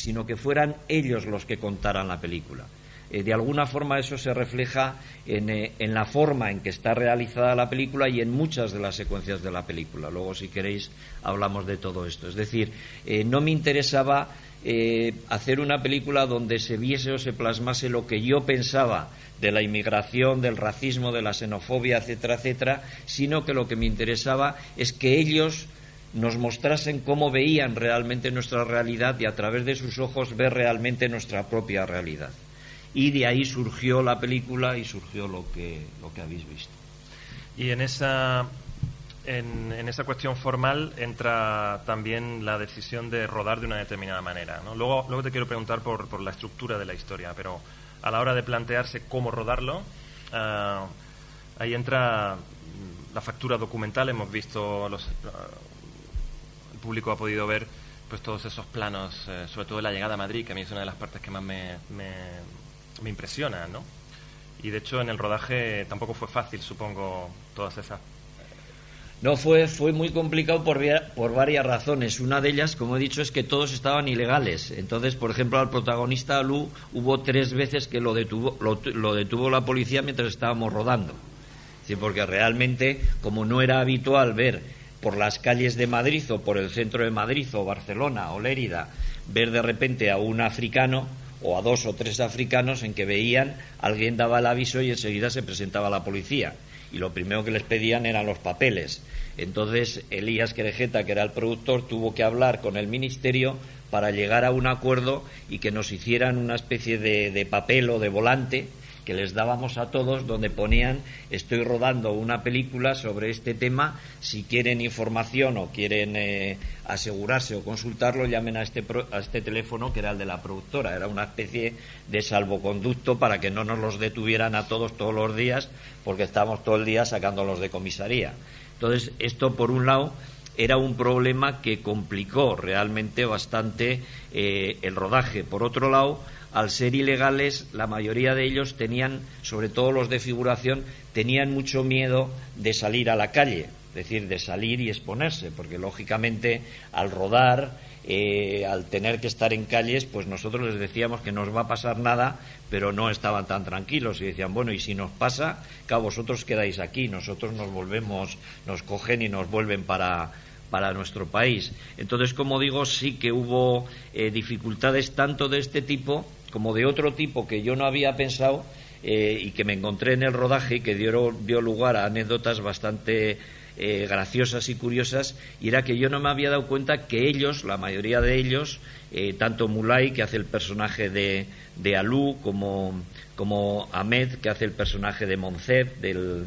sino que fueran ellos los que contaran la película. Eh, de alguna forma eso se refleja eh, en, la forma en que está realizada la película y en muchas de las secuencias de la película. Luego, si queréis, hablamos de todo esto. Es decir, eh, no me interesaba hacer una película donde se viese o se plasmase lo que yo pensaba de la inmigración, del racismo, de la xenofobia, etcétera, etcétera, sino que lo que me interesaba es que ellos nos mostrasen cómo veían realmente nuestra realidad y a través de sus ojos ver realmente nuestra propia realidad y de ahí surgió la película y surgió lo que, lo que habéis visto. Y en esa, en, esa cuestión formal entra también la decisión de rodar de una determinada manera. ¿no? Luego, luego te quiero preguntar por, por la estructura de la historia, pero a la hora de plantearse cómo rodarlo, ah, ahí entra la factura documental. Hemos visto, los, público ha podido ver pues todos esos planos, eh, sobre todo la llegada a Madrid, que a mí es una de las partes que más me, me impresiona, ¿no? Y de hecho en el rodaje tampoco fue fácil, supongo, todas esas no, fue, fue muy complicado por, por varias razones. Una de ellas, como he dicho, es que todos estaban ilegales. Entonces, por ejemplo, al protagonista Lu hubo tres veces que lo detuvo, lo, detuvo la policía mientras estábamos rodando. Sí, porque realmente, como no era habitual ver por las calles de Madrid o por el centro de Madrid o Barcelona o Lérida, ver de repente a un africano, o a dos o tres africanos en que veían, alguien daba el aviso y enseguida se presentaba la policía. Y lo primero que les pedían eran los papeles. Entonces Elías Querejeta, que era el productor, tuvo que hablar con el ministerio para llegar a un acuerdo y que nos hicieran una especie de, de papel o de volante que les dábamos a todos donde ponían estoy rodando una película sobre este tema, si quieren información o quieren eh, asegurarse o consultarlo, llamen a este, a este teléfono que era el de la productora, era una especie de salvoconducto para que no nos los detuvieran a todos todos los días porque estábamos todo el día sacándolos de comisaría. Entonces, esto por un lado era un problema que complicó realmente bastante eh, el rodaje. Por otro lado, al ser ilegales, la mayoría de ellos tenían, sobre todo los de figuración, tenían mucho miedo de salir a la calle, es decir, de salir y exponerse, porque lógicamente al rodar, eh, al tener que estar en calles, pues nosotros les decíamos que no os va a pasar nada, pero no estaban tan tranquilos y decían, bueno, y si nos pasa, que vosotros quedáis aquí, nosotros nos volvemos, nos cogen y nos vuelven para, para nuestro país. Entonces, como digo, sí que hubo eh, dificultades tanto de este tipo como de otro tipo que yo no había pensado eh, y que me encontré en el rodaje y que dio, dio lugar a anécdotas bastante eh, graciosas y curiosas, y era que yo no me había dado cuenta que ellos, la mayoría de ellos, eh, tanto Mulay, que hace el personaje de, de Alú, como, Ahmed, que hace el personaje de Moncef, del,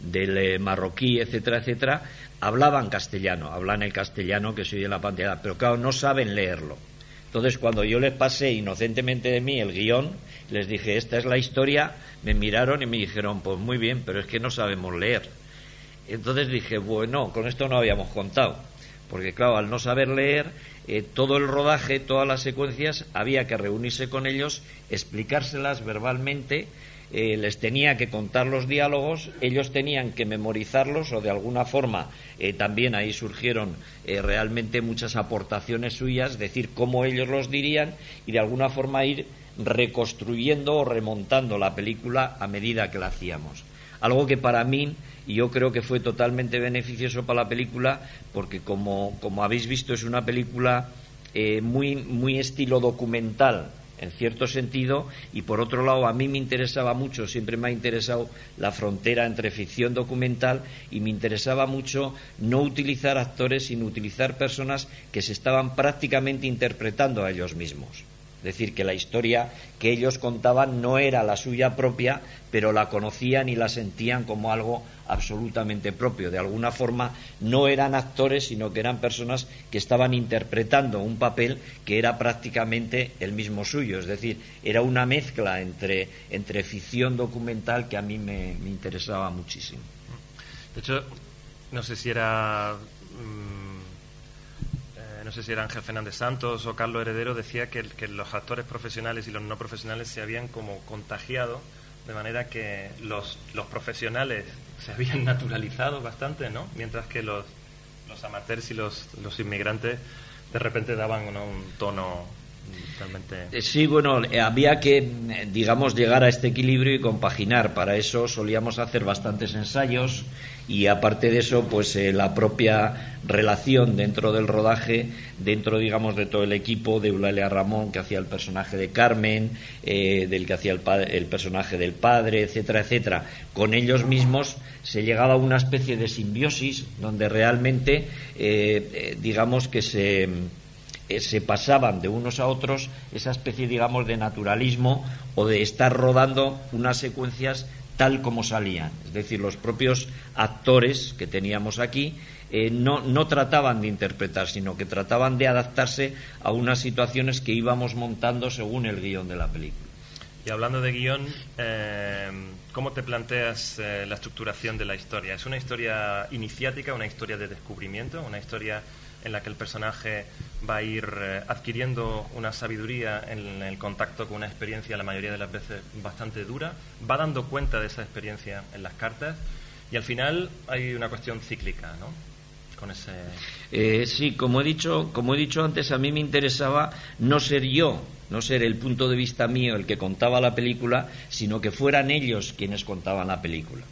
del marroquí, etcétera, etcétera, hablaban castellano, hablan el castellano que soy de la pantalla, pero claro, no saben leerlo. Entonces, cuando yo les pasé inocentemente de mí el guion, les dije, esta es la historia, me miraron y me dijeron, pues muy bien, pero es que no sabemos leer. Entonces dije, bueno, con esto no habíamos contado, porque claro, al no saber leer, eh, todo el rodaje, todas las secuencias, había que reunirse con ellos, explicárselas verbalmente eh, les tenía que contar los diálogos, ellos tenían que memorizarlos o de alguna forma eh, también ahí surgieron eh, realmente muchas aportaciones suyas, decir cómo ellos los dirían y de alguna forma ir reconstruyendo o remontando la película a medida que la hacíamos. Algo que para mí, y yo creo que fue totalmente beneficioso para la película, porque como, como habéis visto es una película muy, muy estilo documental, en cierto sentido, y por otro lado, a mí me interesaba mucho, siempre me ha interesado la frontera entre ficción documental y me interesaba mucho no utilizar actores, sino utilizar personas que se estaban prácticamente interpretando a ellos mismos. Es decir, que la historia que ellos contaban no era la suya propia, pero la conocían y la sentían como algo absolutamente propio. De alguna forma no eran actores, sino que eran personas que estaban interpretando un papel que era prácticamente el mismo suyo. Es decir, era una mezcla entre, entre ficción documental que a mí me, interesaba muchísimo. De hecho, no sé si era... Mm, no sé si era Ángel Fernández Santos o Carlos Heredero, decía que, los actores profesionales y los no profesionales se habían como contagiado, de manera que los, profesionales se habían naturalizado bastante, ¿no? Mientras que los, amateurs y los inmigrantes de repente daban un tono eh, sí, bueno, eh, había que, eh, digamos, llegar a este equilibrio y compaginar. Para eso solíamos hacer bastantes ensayos y aparte de eso, pues la propia relación dentro del rodaje, dentro, digamos, de todo el equipo de Eulalia Ramón, que hacía el personaje de Carmen, del que hacía el, el, personaje del padre, etcétera, etcétera, con ellos mismos se llegaba a una especie de simbiosis donde realmente, digamos, que se eh, se pasaban de unos a otros esa especie, digamos, de naturalismo o de estar rodando unas secuencias tal como salían. Es decir, los propios actores que teníamos aquí eh, no, no, trataban de interpretar, sino que trataban de adaptarse a unas situaciones que íbamos montando según el guion de la película. Y hablando de guion, eh, ¿cómo te planteas la estructuración de la historia? ¿Es una historia iniciática, una historia de descubrimiento, una historia en la que el personaje va a ir eh, adquiriendo una sabiduría en el contacto con una experiencia la mayoría de las veces bastante dura, va dando cuenta de esa experiencia en las cartas y al final hay una cuestión cíclica, ¿no? Con ese... Eh, sí, como he dicho, como he dicho antes, a mí me interesaba no ser yo, no ser el punto de vista mío el que contaba la película, sino que fueran ellos quienes contaban la película.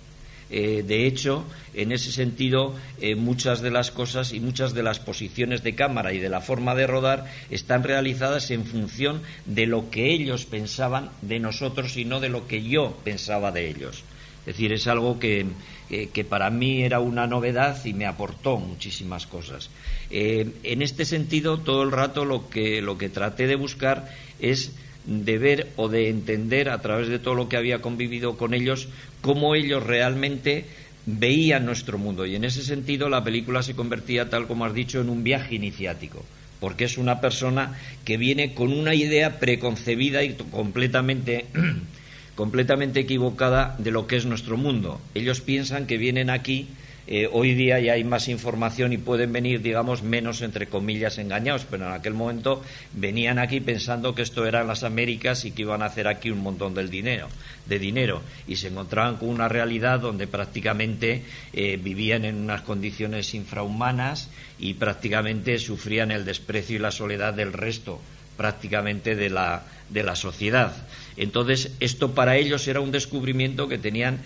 Eh, de hecho, en ese sentido, eh, muchas de las cosas y muchas de las posiciones de cámara y de la forma de rodar están realizadas en función de lo que ellos pensaban de nosotros y no de lo que yo pensaba de ellos. Es decir, es algo que, que para mí era una novedad y me aportó muchísimas cosas. Eh, en este sentido, todo el rato lo que, lo que traté de buscar es de ver o de entender a través de todo lo que había convivido con ellos cómo ellos realmente veían nuestro mundo. Y en ese sentido la película se convertía, tal como has dicho, en un viaje iniciático, porque es una persona que viene con una idea preconcebida y completamente completamente equivocada de lo que es nuestro mundo. Ellos piensan que vienen aquí eh, hoy día ya hay más información y pueden venir, digamos, menos, entre comillas, engañados, pero en aquel momento venían aquí pensando que esto eran las Américas y que iban a hacer aquí un montón del dinero, de dinero, y se encontraban con una realidad donde prácticamente eh, vivían en unas condiciones infrahumanas y prácticamente sufrían el desprecio y la soledad del resto prácticamente de la, de la sociedad. Entonces, esto para ellos era un descubrimiento que tenían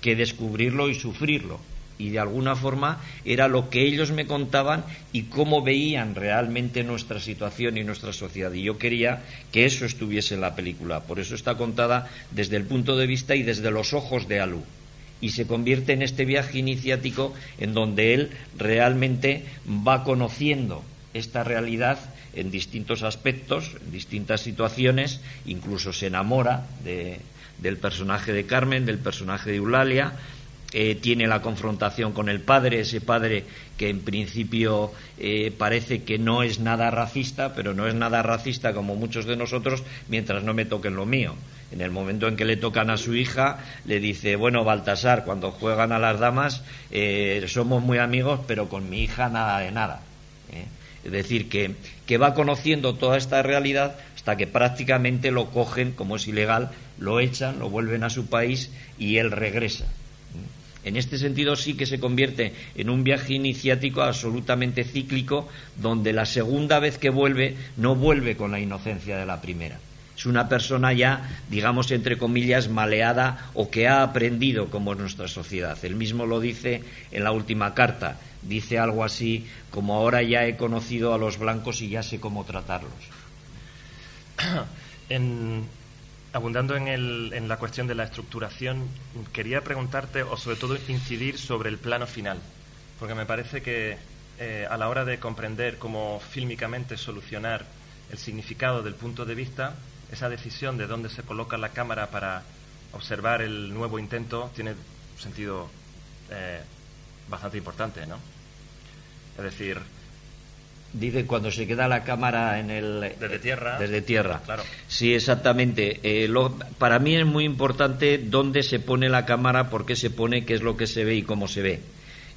que descubrirlo y sufrirlo y de alguna forma era lo que ellos me contaban y cómo veían realmente nuestra situación y nuestra sociedad. Y yo quería que eso estuviese en la película. Por eso está contada desde el punto de vista y desde los ojos de Alu. Y se convierte en este viaje iniciático en donde él realmente va conociendo esta realidad en distintos aspectos, en distintas situaciones, incluso se enamora del personaje de Carmen, del personaje de Eulalia, eh, tiene la confrontación con el padre, ese padre que en principio eh, parece que no es nada racista, pero no es nada racista como muchos de nosotros mientras no me toquen lo mío. En el momento en que le tocan a su hija, le dice, bueno, Baltasar, cuando juegan a las damas, eh, somos muy amigos, pero con mi hija nada de nada. Es decir, que, que va conociendo toda esta realidad hasta que prácticamente lo cogen, como es ilegal, lo echan, lo vuelven a su país y él regresa. En este sentido sí que se convierte en un viaje iniciático absolutamente cíclico, donde la segunda vez que vuelve no vuelve con la inocencia de la primera. Es una persona ya, digamos, entre comillas, maleada o que ha aprendido como nuestra sociedad. Él mismo lo dice en la última carta. Dice algo así como ahora ya he conocido a los blancos y ya sé cómo tratarlos. En, abundando en, el, en, la cuestión de la estructuración, quería preguntarte o sobre todo incidir sobre el plano final, porque me parece que eh, a la hora de comprender cómo fílmicamente solucionar el significado del punto de vista, esa decisión de dónde se coloca la cámara para observar el nuevo intento tiene un sentido eh, bastante importante, ¿no? Es decir, Dice cuando se queda la cámara en el desde tierra. Desde tierra. Claro. Sí, exactamente. Eh, para mí es muy importante dónde se pone la cámara, por qué se pone, qué es lo que se ve y cómo se ve.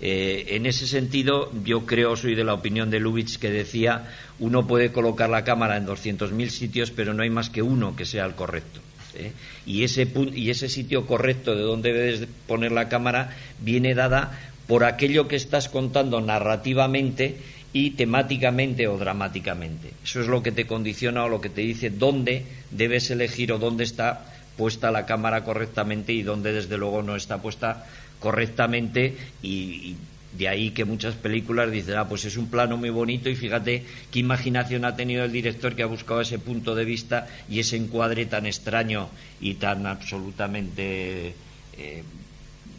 Eh, en ese sentido, yo creo, soy de la opinión de Lubitsch que decía, uno puede colocar la cámara en 200.000 sitios, pero no hay más que uno que sea el correcto. ¿eh? Y, ese y ese sitio correcto de donde debes poner la cámara viene dada por aquello que estás contando narrativamente y temáticamente o dramáticamente. Eso es lo que te condiciona o lo que te dice dónde debes elegir o dónde está puesta la cámara correctamente y dónde desde luego no está puesta correctamente y, de ahí que muchas películas dicen, ah, pues es un plano muy bonito y fíjate qué imaginación ha tenido el director que ha buscado ese punto de vista y ese encuadre tan extraño y tan absolutamente, eh,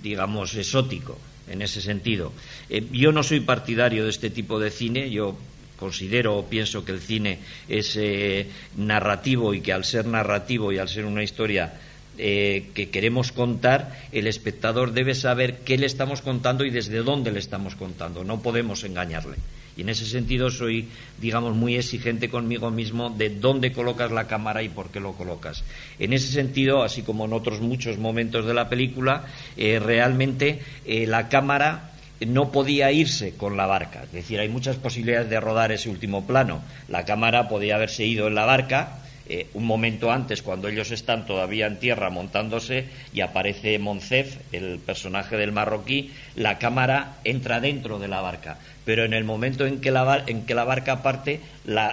digamos, exótico en ese sentido. Eh, yo no soy partidario de este tipo de cine, yo considero o pienso que el cine es eh, narrativo y que al ser narrativo y al ser una historia eh, que queremos contar, el espectador debe saber qué le estamos contando y desde dónde le estamos contando. No podemos engañarle. Y en ese sentido soy, digamos, muy exigente conmigo mismo de dónde colocas la cámara y por qué lo colocas. En ese sentido, así como en otros muchos momentos de la película, eh, realmente eh, la cámara no podía irse con la barca. Es decir, hay muchas posibilidades de rodar ese último plano. La cámara podía haberse ido en la barca eh, un momento antes, cuando ellos están todavía en tierra montándose y aparece Moncef, el personaje del marroquí, la cámara entra dentro de la barca. Pero en el momento en que la, en que la barca parte,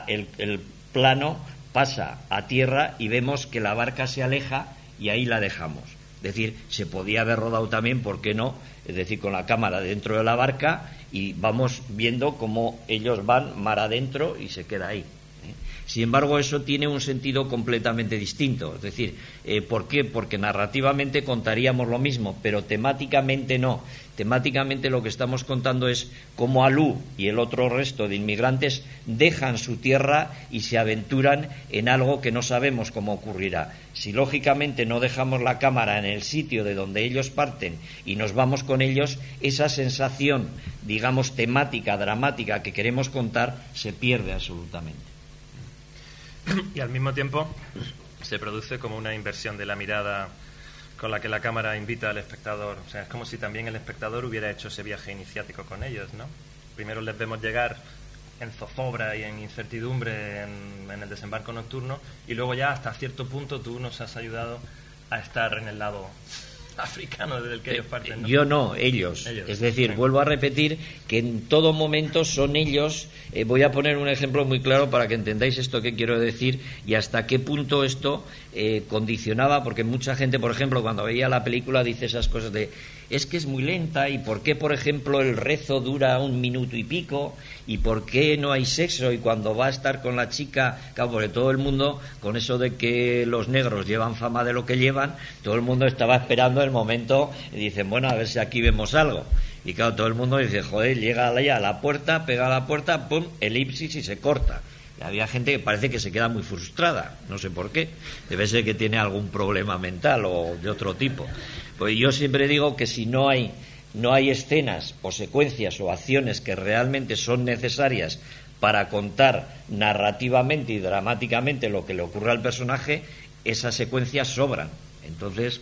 el, el plano pasa a tierra y vemos que la barca se aleja y ahí la dejamos. Es decir, se podía haber rodado también, ¿por qué no? Es decir, con la cámara dentro de la barca y vamos viendo cómo ellos van mar adentro y se queda ahí. Sin embargo, eso tiene un sentido completamente distinto. Es decir, eh, ¿por qué? Porque narrativamente contaríamos lo mismo, pero temáticamente no. Temáticamente lo que estamos contando es cómo Alú y el otro resto de inmigrantes dejan su tierra y se aventuran en algo que no sabemos cómo ocurrirá. Si lógicamente no dejamos la cámara en el sitio de donde ellos parten y nos vamos con ellos, esa sensación, digamos, temática, dramática que queremos contar se pierde absolutamente. y al mismo tiempo se produce como una inversión de la mirada con la que la cámara invita al espectador. O sea, es como si también el espectador hubiera hecho ese viaje iniciático con ellos, ¿no? Primero les vemos llegar en zozobra y en incertidumbre en, en el desembarco nocturno y luego ya hasta cierto punto tú nos has ayudado a estar en el lado africano que ellos parten. Yo no, ellos. Es decir, vuelvo a repetir que en todo momento son ellos. Eh, voy a poner un ejemplo muy claro para que entendáis esto que quiero decir y hasta qué punto esto eh, condicionaba, porque mucha gente, por ejemplo, cuando veía la película dice esas cosas de es que es muy lenta y por qué, por ejemplo, el rezo dura un minuto y pico y por qué no hay sexo y cuando va a estar con la chica, claro, porque todo el mundo, con eso de que los negros llevan fama de lo que llevan, todo el mundo estaba esperando el momento y dicen, bueno, a ver si aquí vemos algo. Y claro, todo el mundo dice, joder, llega allá a la puerta, pega a la puerta, pum, elipsis y se corta. Y había gente que parece que se queda muy frustrada, no sé por qué. Debe ser que tiene algún problema mental o de otro tipo. Pues yo siempre digo que si no hay, no hay escenas o secuencias o acciones que realmente son necesarias para contar narrativamente y dramáticamente lo que le ocurre al personaje, esas secuencias sobran. Entonces,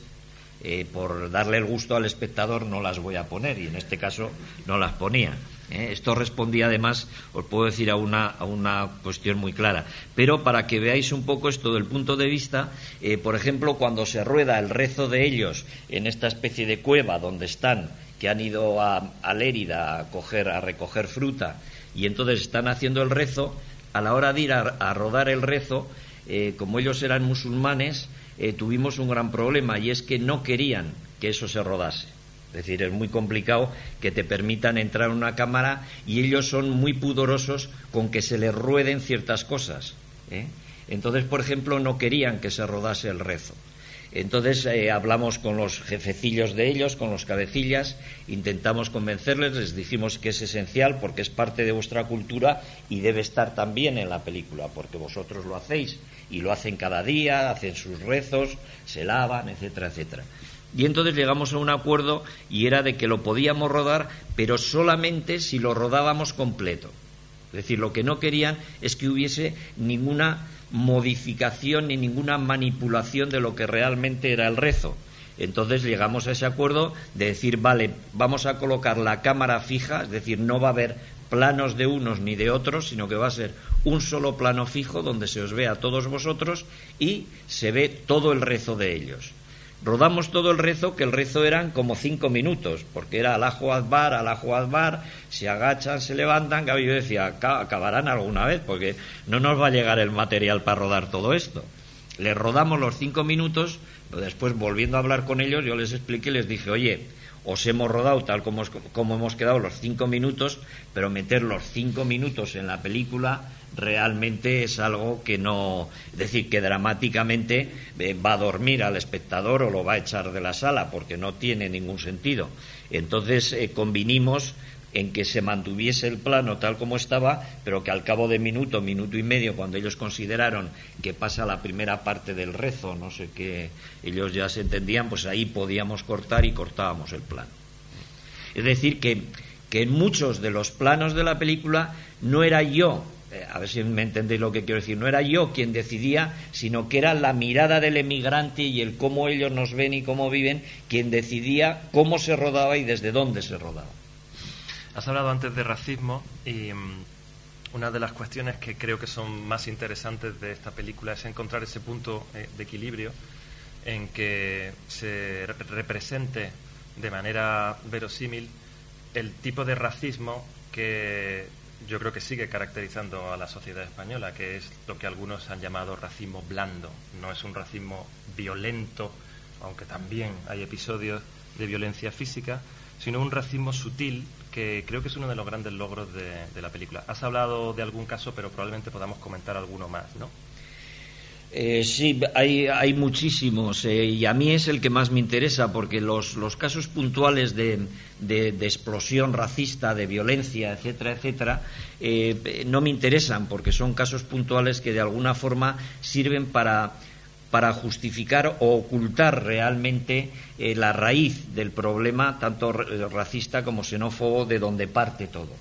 eh, por darle el gusto al espectador no las voy a poner y en este caso no las ponía. ¿eh? Esto respondía además, os puedo decir, a una, a una, cuestión muy clara. Pero para que veáis un poco esto del punto de vista, eh, por ejemplo, cuando se rueda el rezo de ellos en esta especie de cueva donde están, que han ido a, Lérida a, coger, a recoger fruta, y entonces están haciendo el rezo, a la hora de ir a, rodar el rezo, eh, como ellos eran musulmanes, tuvimos un gran problema y es que no querían que eso se rodase. Es decir, es muy complicado que te permitan entrar en una cámara y ellos son muy pudorosos con que se les rueden ciertas cosas. ¿eh? Entonces, por ejemplo, no querían que se rodase el rezo. Entonces eh, hablamos con los jefecillos de ellos, con los cabecillas, intentamos convencerles, les dijimos que es esencial porque es parte de vuestra cultura y debe estar también en la película, porque vosotros lo hacéis y lo hacen cada día, hacen sus rezos, se lavan, etcétera, etcétera. Y entonces llegamos a un acuerdo y era de que lo podíamos rodar, pero solamente si lo rodábamos completo. Es decir, lo que no querían es que hubiese ninguna modificación ni ninguna manipulación de lo que realmente era el rezo. Entonces llegamos a ese acuerdo de decir, vale, vamos a colocar la cámara fija, es decir, no va a haber planos de unos ni de otros, sino que va a ser un solo plano fijo donde se os ve a todos vosotros y se ve todo el rezo de ellos. Rodamos todo el rezo, que el rezo eran como cinco minutos, porque era alajo adbar, alajo adbar, se agachan, se levantan, que yo decía, acabarán alguna vez, porque no nos va a llegar el material para rodar todo esto. Les rodamos los cinco minutos, pero después volviendo a hablar con ellos, yo les expliqué y les dije, oye, os hemos rodado tal como, como hemos quedado los cinco minutos, pero meter los cinco minutos en la película realmente es algo que no, es decir, que dramáticamente eh, va a dormir al espectador o lo va a echar de la sala porque no tiene ningún sentido. Entonces eh, convinimos en que se mantuviese el plano tal como estaba, pero que al cabo de minuto, minuto y medio, cuando ellos consideraron que pasa la primera parte del rezo, no sé qué, ellos ya se entendían, pues ahí podíamos cortar y cortábamos el plano. Es decir, que, que en muchos de los planos de la película no era yo eh, a ver si me entendéis lo que quiero decir, no era yo quien decidía, sino que era la mirada del emigrante y el cómo ellos nos ven y cómo viven quien decidía cómo se rodaba y desde dónde se rodaba. Has hablado antes de racismo y mm, una de las cuestiones que creo que son más interesantes de esta película es encontrar ese punto eh, de equilibrio en que se represente de manera verosímil el tipo de racismo que yo creo que sigue caracterizando a la sociedad española, que es lo que algunos han llamado racismo blando. No es un racismo violento, aunque también hay episodios de violencia física, sino un racismo sutil creo que es uno de los grandes logros de, de la película. Has hablado de algún caso, pero probablemente podamos comentar alguno más, ¿no? Eh, sí, hay, hay muchísimos eh, y a mí es el que más me interesa porque los, los casos puntuales de, de, explosión racista, de violencia, etcétera, etcétera, eh, no me interesan porque son casos puntuales que de alguna forma sirven para, para justificar o ocultar realmente la raíz del problema, tanto racista como xenófobo, de donde parte todo.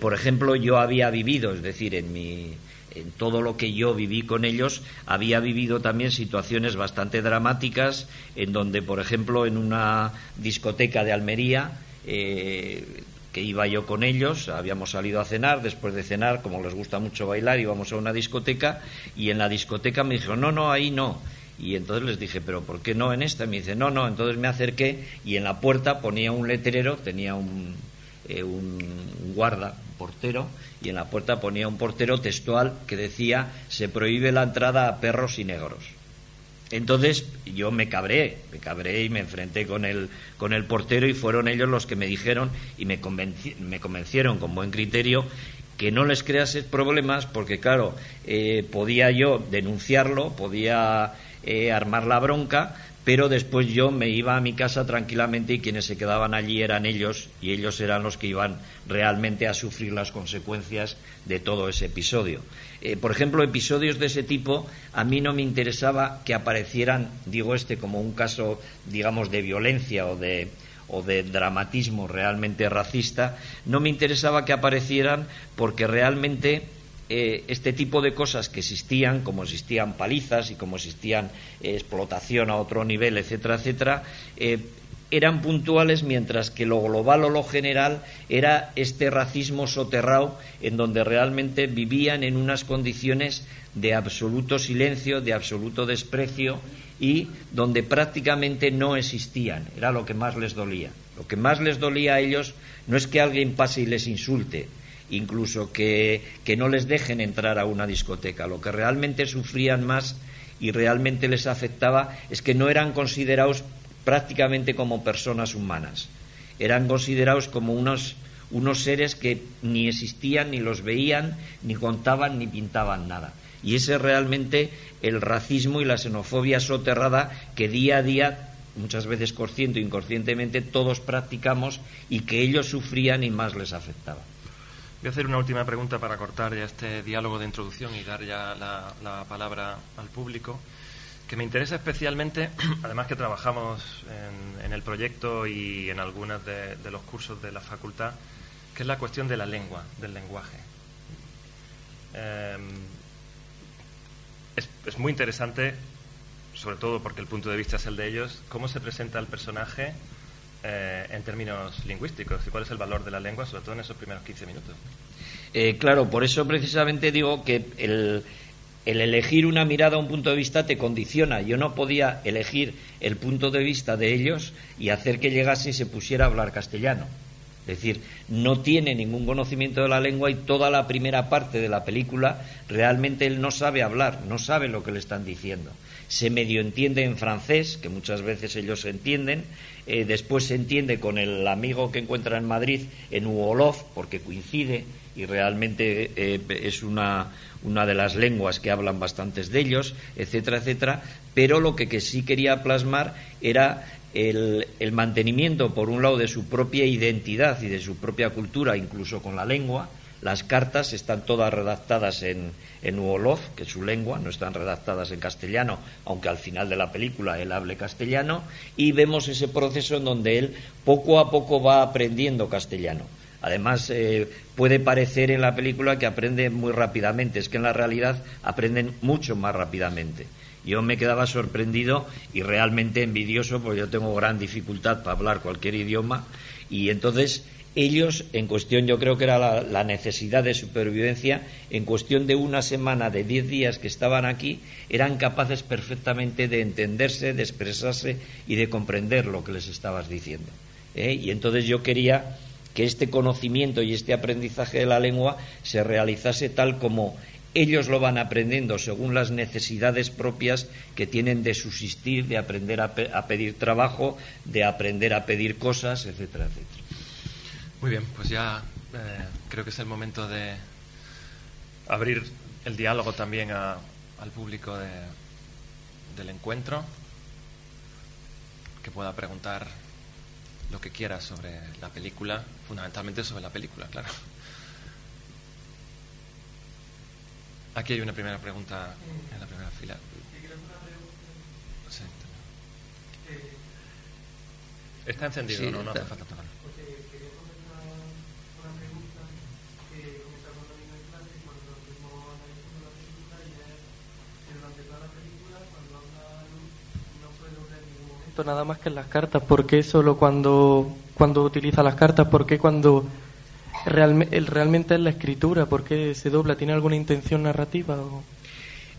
por ejemplo, yo había vivido, es decir, en mi en todo lo que yo viví con ellos, había vivido también situaciones bastante dramáticas, en donde, por ejemplo, en una discoteca de Almería, eh, que iba yo con ellos, habíamos salido a cenar, después de cenar, como les gusta mucho bailar, íbamos a una discoteca, y en la discoteca me dijeron, no, no, ahí no. Y entonces les dije, pero ¿por qué no en esta? me dice, no, no, entonces me acerqué y en la puerta ponía un letrero, tenía un, eh, un guarda, un portero, y en la puerta ponía un portero textual que decía se prohíbe la entrada a perros y negros. Entonces yo me cabré, me cabré y me enfrenté con el, con el portero y fueron ellos los que me dijeron y me, me convencieron con buen criterio que no les crease problemas porque claro, eh, podía yo denunciarlo, podía eh, armar la bronca, pero después yo me iba a mi casa tranquilamente y quienes se quedaban allí eran ellos y ellos eran los que iban realmente a sufrir las consecuencias de todo ese episodio. Eh, por ejemplo, episodios de ese tipo a mí no me interesaba que aparecieran, digo este, como un caso, digamos, de violencia o de, o de dramatismo realmente racista, no me interesaba que aparecieran porque realmente eh, este tipo de cosas que existían, como existían palizas y como existían eh, explotación a otro nivel, etcétera, etcétera, eh, eran puntuales, mientras que lo global o lo general era este racismo soterrado en donde realmente vivían en unas condiciones de absoluto silencio, de absoluto desprecio y donde prácticamente no existían. Era lo que más les dolía. Lo que más les dolía a ellos no es que alguien pase y les insulte, incluso que, no les dejen entrar a una discoteca. Lo que realmente sufrían más y realmente les afectaba es que no eran considerados prácticamente como personas humanas. Eran considerados como unos, unos seres que ni existían, ni los veían, ni contaban, ni pintaban nada. Y ese es realmente el racismo y la xenofobia soterrada que día a día, muchas veces consciente o inconscientemente, todos practicamos y que ellos sufrían y más les afectaba. Voy a hacer una última pregunta para cortar ya este diálogo de introducción y dar ya la, palabra al público, que me interesa especialmente, además que trabajamos en, el proyecto y en algunos de, los cursos de la facultad, que es la cuestión de la lengua, del lenguaje. Em, es, muy interesante, sobre todo porque el punto de vista es el de ellos, cómo se presenta el personaje eh, en términos lingüísticos y cuál es el valor de la lengua, sobre todo en esos primeros 15 minutos. Eh, claro, por eso precisamente digo que el elegir una mirada, un punto de vista, te condiciona. Yo no podía elegir el punto de vista de ellos y hacer que llegase y se pusiera a hablar castellano. Es decir, no tiene ningún conocimiento de la lengua y toda la primera parte de la película realmente él no sabe hablar, no sabe lo que le están diciendo. Se medio entiende en francés, que muchas veces ellos entienden, eh, después se entiende con el amigo que encuentra en Madrid en Uolov, porque coincide y realmente eh, es una, una de las lenguas que hablan bastantes de ellos, etcétera, etcétera, pero lo que, sí quería plasmar era el, mantenimiento, por un lado, de su propia identidad y de su propia cultura, incluso con la lengua. Las cartas están todas redactadas en, en Uolov, que es su lengua, no están redactadas en castellano, aunque al final de la película él hable castellano, y vemos ese proceso en donde él poco a poco va aprendiendo castellano. Además, eh, puede parecer en la película que aprende muy rápidamente, es que en la realidad aprenden mucho más rápidamente. Yo me quedaba sorprendido y realmente envidioso porque yo tengo gran dificultad para hablar cualquier idioma y entonces ellos, en cuestión, yo creo que era la, necesidad de supervivencia, en cuestión de una semana, de diez días que estaban aquí, eran capaces perfectamente de entenderse, de expresarse y de comprender lo que les estabas diciendo. ¿eh? Y entonces yo quería que este conocimiento y este aprendizaje de la lengua se realizase tal como ellos lo van aprendiendo según las necesidades propias que tienen de subsistir, de aprender a, pedir trabajo, de aprender a pedir cosas, etcétera, etcétera. Muy bien, pues ya eh, creo que es el momento de abrir el diálogo también al público del encuentro, que pueda preguntar lo que quiera sobre la película, fundamentalmente sobre la película, claro. Aquí hay una primera pregunta en la primera fila. Está encendido, no, no hace falta tocarlo. nada más que en las cartas. ¿Por qué solo cuando, cuando utiliza las cartas? ¿Por qué cuando realmente es la escritura? ¿Por qué se dobla? ¿Tiene alguna intención narrativa?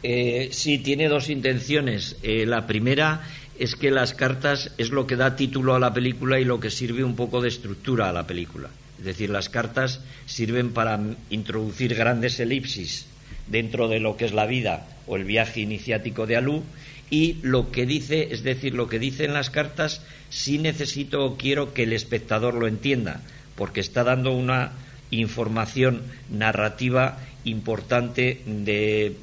Eh, sí, tiene dos intenciones. Eh, la primera es que las cartas es lo que da título a la película y lo que sirve un poco de estructura a la película. Es decir, las cartas sirven para introducir grandes elipsis dentro de lo que es la vida o el viaje iniciático de Alú y lo que dice, es decir, lo que dice en las cartas, sí necesito o quiero que el espectador lo entienda, porque está dando una información narrativa importante de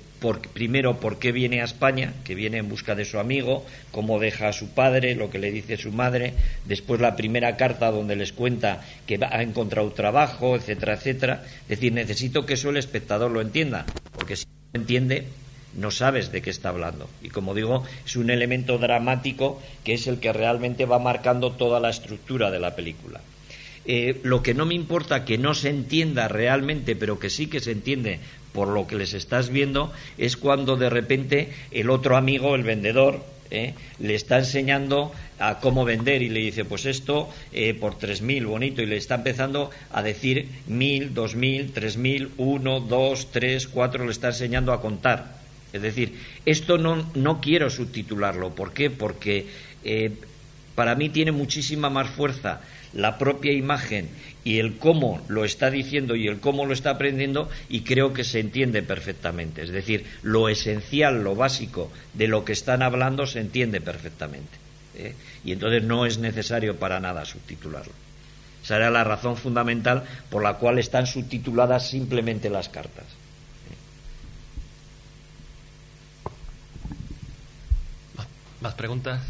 primero por qué viene a España, que viene en busca de su amigo, cómo deja a su padre, lo que le dice su madre, después la primera carta donde les cuenta que ha encontrado trabajo, etcétera, etcétera. Es decir, necesito que eso el espectador lo entienda, porque si no entiende, no sabes de qué está hablando. Y como digo, es un elemento dramático que es el que realmente va marcando toda la estructura de la película. Eh, lo que no me importa que no se entienda realmente, pero que sí que se entiende por lo que les estás viendo, es cuando de repente el otro amigo, el vendedor, eh, le está enseñando a cómo vender y le dice, pues esto eh, por 3.000, bonito, y le está empezando a decir 1.000, 2.000, 3.000, 1, 2, 3, 4, le está enseñando a contar. Es decir, esto no, no quiero subtitularlo. ¿Por qué? Porque eh, para mí tiene muchísima más fuerza la propia imagen y el cómo lo está diciendo y el cómo lo está aprendiendo y creo que se entiende perfectamente. Es decir, lo esencial, lo básico de lo que están hablando se entiende perfectamente. ¿eh? Y entonces no es necesario para nada subtitularlo. Esa era la razón fundamental por la cual están subtituladas simplemente las cartas. ¿Más preguntas?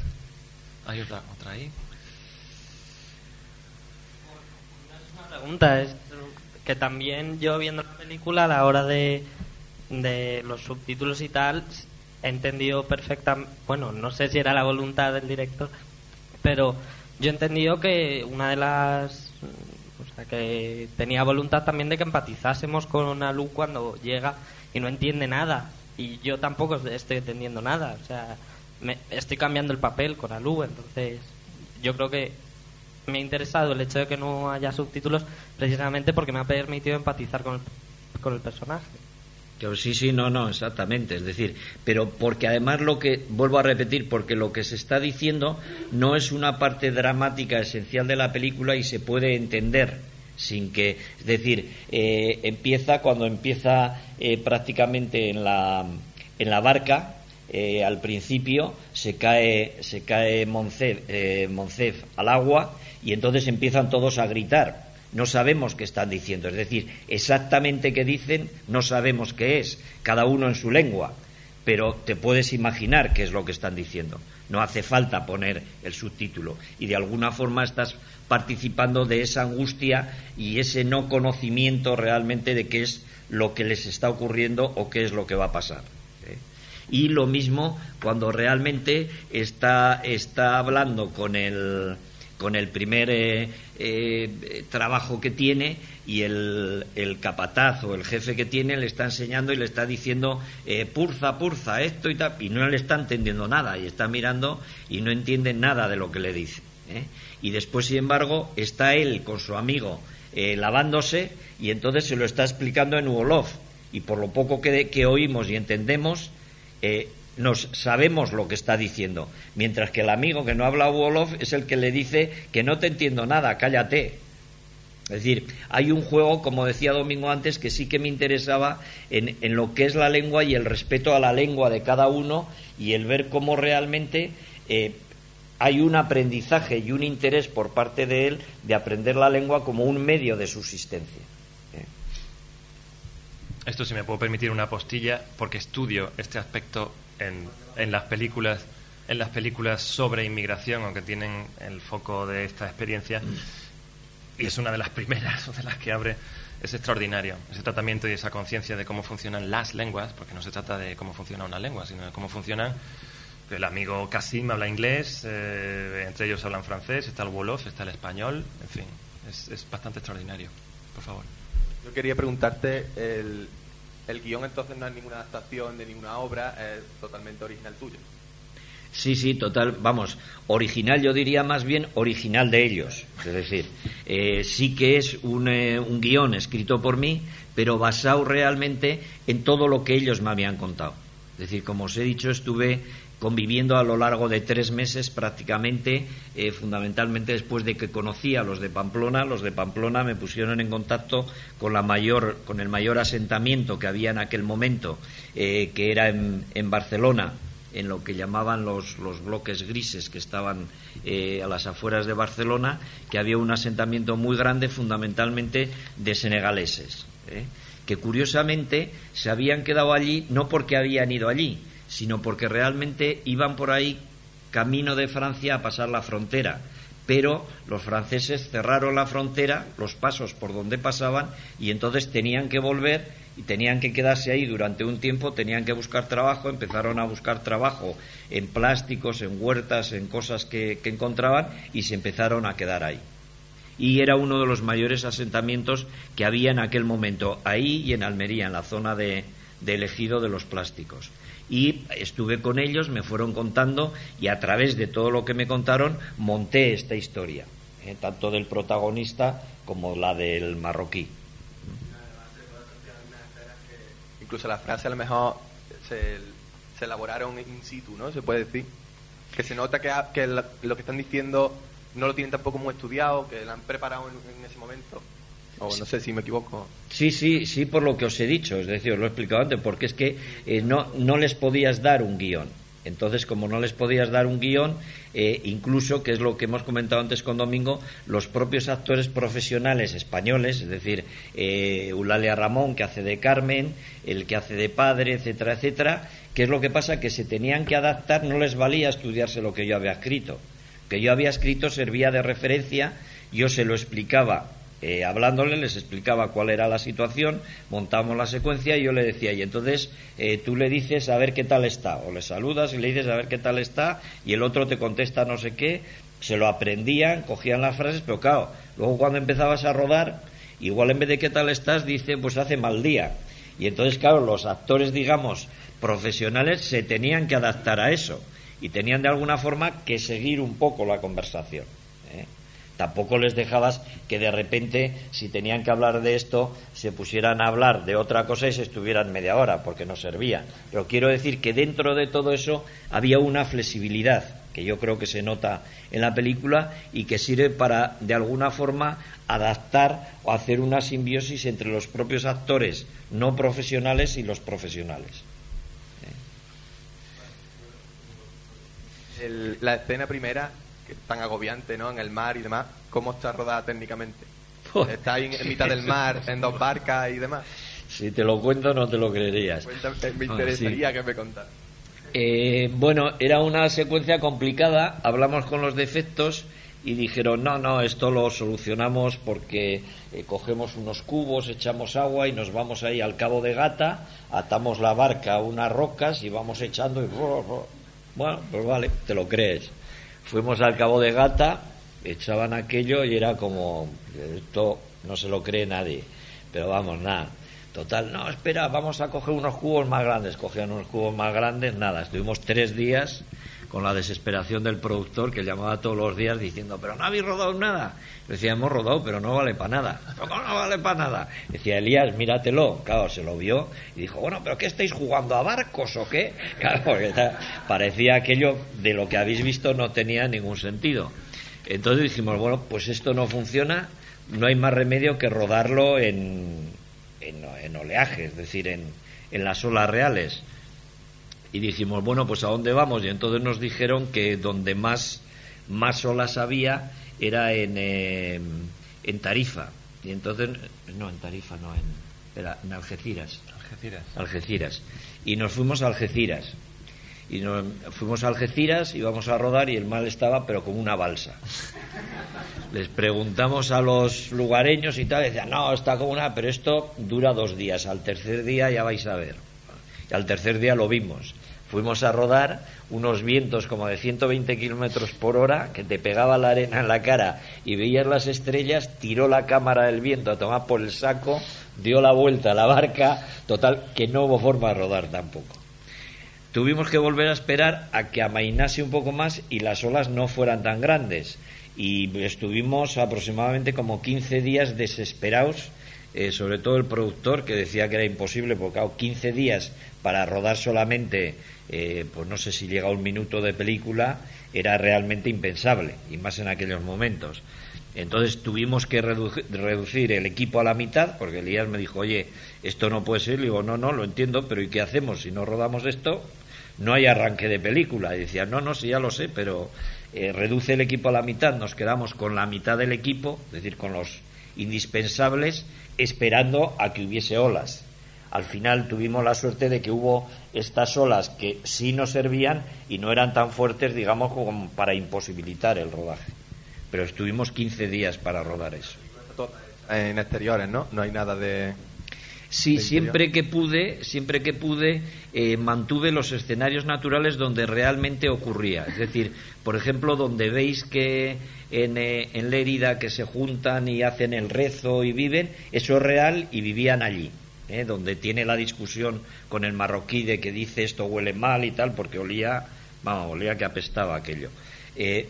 ¿Hay otra, otra ahí? Pregunta es que también yo viendo la película a la hora de, de los subtítulos y tal he entendido perfectamente, bueno, no sé si era la voluntad del director, pero yo he entendido que una de las o sea, que tenía voluntad también de que empatizásemos con Alu cuando llega y no entiende nada. Y yo tampoco estoy entendiendo nada, o sea, me, estoy cambiando el papel con Alu, entonces yo creo que me ha interesado el hecho de que no haya subtítulos precisamente porque me ha permitido empatizar con el, con el personaje. sí, sí, no, no, exactamente. Es decir, pero porque además lo que, vuelvo a repetir, porque lo que se está diciendo no es una parte dramática esencial de la película y se puede entender sin que, es decir, eh, empieza cuando empieza eh, prácticamente en la, en la barca, eh, al principio se cae, se cae Moncef al agua y entonces empiezan todos a gritar no sabemos qué están diciendo. Es decir, exactamente qué dicen, no sabemos qué es, cada uno en su lengua, pero te puedes imaginar qué es lo que están diciendo. No hace falta poner el subtítulo y de alguna forma estás participando de esa angustia y ese no conocimiento realmente de qué es lo que les está ocurriendo o qué es lo que va a pasar. ¿eh? Y lo mismo cuando realmente está, está hablando con el, con el primer eh, eh, trabajo que tiene y el, el, capataz o el jefe que tiene le está enseñando y le está diciendo eh, purza, purza, esto y tal, y no le está entendiendo nada y está mirando y no entiende nada de lo que le dice. Y después, sin embargo, está él con su amigo lavándose y entonces se lo está explicando en Uolov y por lo poco que, que oímos y entendemos, nos sabemos lo que está diciendo, mientras que el amigo que no habla Wolof es el que le dice que no te entiendo nada, cállate. Es decir, hay un juego, como decía Domingo antes, que sí que me interesaba en, en, lo que es la lengua y el respeto a la lengua de cada uno y el ver cómo realmente eh, hay un aprendizaje y un interés por parte de él de aprender la lengua como un medio de subsistencia. Esto si me puedo permitir una postilla, porque estudio este aspecto en, en las películas en las películas sobre inmigración, aunque tienen el foco de esta experiencia, y es una de las primeras de las que abre, es extraordinario. Ese tratamiento y esa conciencia de cómo funcionan las lenguas, porque no se trata de cómo funciona una lengua, sino de cómo funcionan. El amigo Kasim habla inglés, eh, entre ellos hablan francés, está el Wolof, está el español, en fin, es, es bastante extraordinario. Por favor. Yo quería preguntarte, el, el guion entonces no es ninguna adaptación de ninguna obra, es totalmente original tuyo. Sí, sí, total, vamos, original yo diría más bien original de ellos. Es decir, eh, sí que es un, eh, un guion escrito por mí, pero basado realmente en todo lo que ellos me habían contado. Es decir, como os he dicho, estuve conviviendo a lo largo de tres meses prácticamente, eh, fundamentalmente después de que conocí a los de Pamplona. Los de Pamplona me pusieron en contacto con, la mayor, con el mayor asentamiento que había en aquel momento, eh, que era en, en, Barcelona, en lo que llamaban los, los bloques grises que estaban eh, a las afueras de Barcelona, que había un asentamiento muy grande, fundamentalmente de senegaleses, ¿eh? que curiosamente se habían quedado allí no porque habían ido allí, sino porque realmente iban por ahí camino de Francia a pasar la frontera. Pero los franceses cerraron la frontera, los pasos por donde pasaban, y entonces tenían que volver y tenían que quedarse ahí durante un tiempo, tenían que buscar trabajo, empezaron a buscar trabajo en plásticos, en huertas, en cosas que, encontraban, y se empezaron a quedar ahí y era uno de los mayores asentamientos que había en aquel momento, ahí y en Almería, en la zona de, de elegido de los plásticos y estuve con ellos, me fueron contando y a través de todo lo que me contaron monté esta historia, ¿eh? tanto del protagonista como la del marroquí. Incluso las frases a lo mejor se, se elaboraron in situ, ¿no? Se puede decir. Que se nota que, que lo que están diciendo no lo tienen tampoco muy estudiado, que lo han preparado en ese momento. O no sé si me equivoco. Sí, sí, sí, por lo que os he dicho, es decir, os lo he explicado antes, porque es que eh, no, no les podías dar un guion. Entonces, como no les podías dar un guion, eh, incluso, que es lo que hemos comentado antes con Domingo, los propios actores profesionales españoles, es decir, eh, Eulalia Ramón, que hace de Carmen, el que hace de padre, etcétera, etcétera, ¿qué es lo que pasa? Que se tenían que adaptar, no les valía estudiarse lo que yo había escrito. Que yo había escrito servía de referencia, yo se lo explicaba eh, hablándole, les explicaba cuál era la situación, montamos la secuencia y yo le decía, y entonces eh, tú le dices a ver qué tal está, o le saludas y le dices a ver qué tal está, y el otro te contesta no sé qué, se lo aprendían, cogían las frases, pero claro, luego cuando empezabas a rodar, igual en vez de qué tal estás, dice, pues hace mal día. Y entonces, claro, los actores, digamos, profesionales se tenían que adaptar a eso y tenían de alguna forma que seguir un poco la conversación. ¿eh? Tampoco les dejabas que de repente, si tenían que hablar de esto, se pusieran a hablar de otra cosa y se estuvieran media hora, porque no servía. Pero quiero decir que dentro de todo eso había una flexibilidad que yo creo que se nota en la película y que sirve para, de alguna forma, adaptar o hacer una simbiosis entre los propios actores no profesionales y los profesionales. la escena primera, tan agobiante, ¿no? En el mar y demás, ¿cómo está rodada técnicamente? Está ahí en, mitad del mar, en dos barcas y demás. Si te lo cuento, no te lo creerías. me ah, interesaría que me contaras. Eh, bueno, era una secuencia complicada. Hablamos con los defectos y dijeron, no, no, esto lo solucionamos porque eh, cogemos unos cubos, echamos agua y nos vamos ahí al cabo de gata, atamos la barca a unas rocas y vamos echando y... Bueno, pues vale, te lo crees. Fuimos al cabo de gata, echaban aquello y era como, esto no se lo cree nadie. Pero vamos, nada. Total, no, espera, vamos a coger unos cubos más grandes. Cogían unos cubos más grandes, nada. Estuvimos tres días con la desesperación del productor que llamaba todos los días diciendo, pero no habéis rodado nada. Decía, hemos rodado, pero no vale para nada. ¿Cómo no vale para nada? Decía, Elías, míratelo. Claro, se lo vio y dijo, bueno, pero ¿qué estáis jugando a barcos o qué? Claro, porque parecía aquello de lo que habéis visto no tenía ningún sentido. Entonces dijimos, bueno, pues esto no funciona, no hay más remedio que rodarlo en, en, oleaje, es decir, en, en las olas reales y dijimos, bueno, pues a dónde vamos? Y entonces nos dijeron que donde más, más olas había era en, em, en Tarifa. Y entonces, no, en Tarifa, no, en, era en Algeciras. Algeciras. Algeciras. Y nos fuimos a Algeciras. Y nos, fuimos a Algeciras, íbamos a rodar y el mal estaba, pero como una balsa. Les preguntamos a los lugareños y tal, y decían, no, está como una, pero esto dura dos días. Al tercer día ya vais a ver. Y al tercer día lo vimos. Fuimos a rodar unos vientos como de 120 kilómetros por hora que te pegaba la arena en la cara y veías las estrellas, tiró la cámara del viento a tomar por el saco, dio la vuelta a la barca, total, que no hubo forma de rodar tampoco. Tuvimos que volver a esperar a que amainase un poco más y las olas no fueran tan grandes. Y estuvimos aproximadamente como 15 días desesperados eh, sobre todo el productor que decía que era imposible, porque claro, 15 días para rodar solamente, eh, pues no sé si llega un minuto de película, era realmente impensable, y más en aquellos momentos. Entonces tuvimos que reducir el equipo a la mitad, porque Elías me dijo, oye, esto no puede ser. Le digo, no, no, lo entiendo, pero ¿y qué hacemos? Si no rodamos esto, no hay arranque de película. Y decía, no, no, sí, ya lo sé, pero eh, reduce el equipo a la mitad, nos quedamos con la mitad del equipo, es decir, con los indispensables, esperando a que hubiese olas. Al final tuvimos la suerte de que hubo estas olas que sí nos servían y no eran tan fuertes, digamos, como para imposibilitar el rodaje. Pero estuvimos 15 días para rodar eso. En exteriores, ¿no? No hay nada de Sí, siempre que pude, siempre que pude, eh, mantuve los escenarios naturales donde realmente ocurría. Es decir, por ejemplo, donde veis que en, eh, en Lérida que se juntan y hacen el rezo y viven, eso es real y vivían allí. ¿Eh? donde tiene la discusión con el marroquí de que dice esto huele mal y tal, porque olía, vamos, olía que apestaba aquello.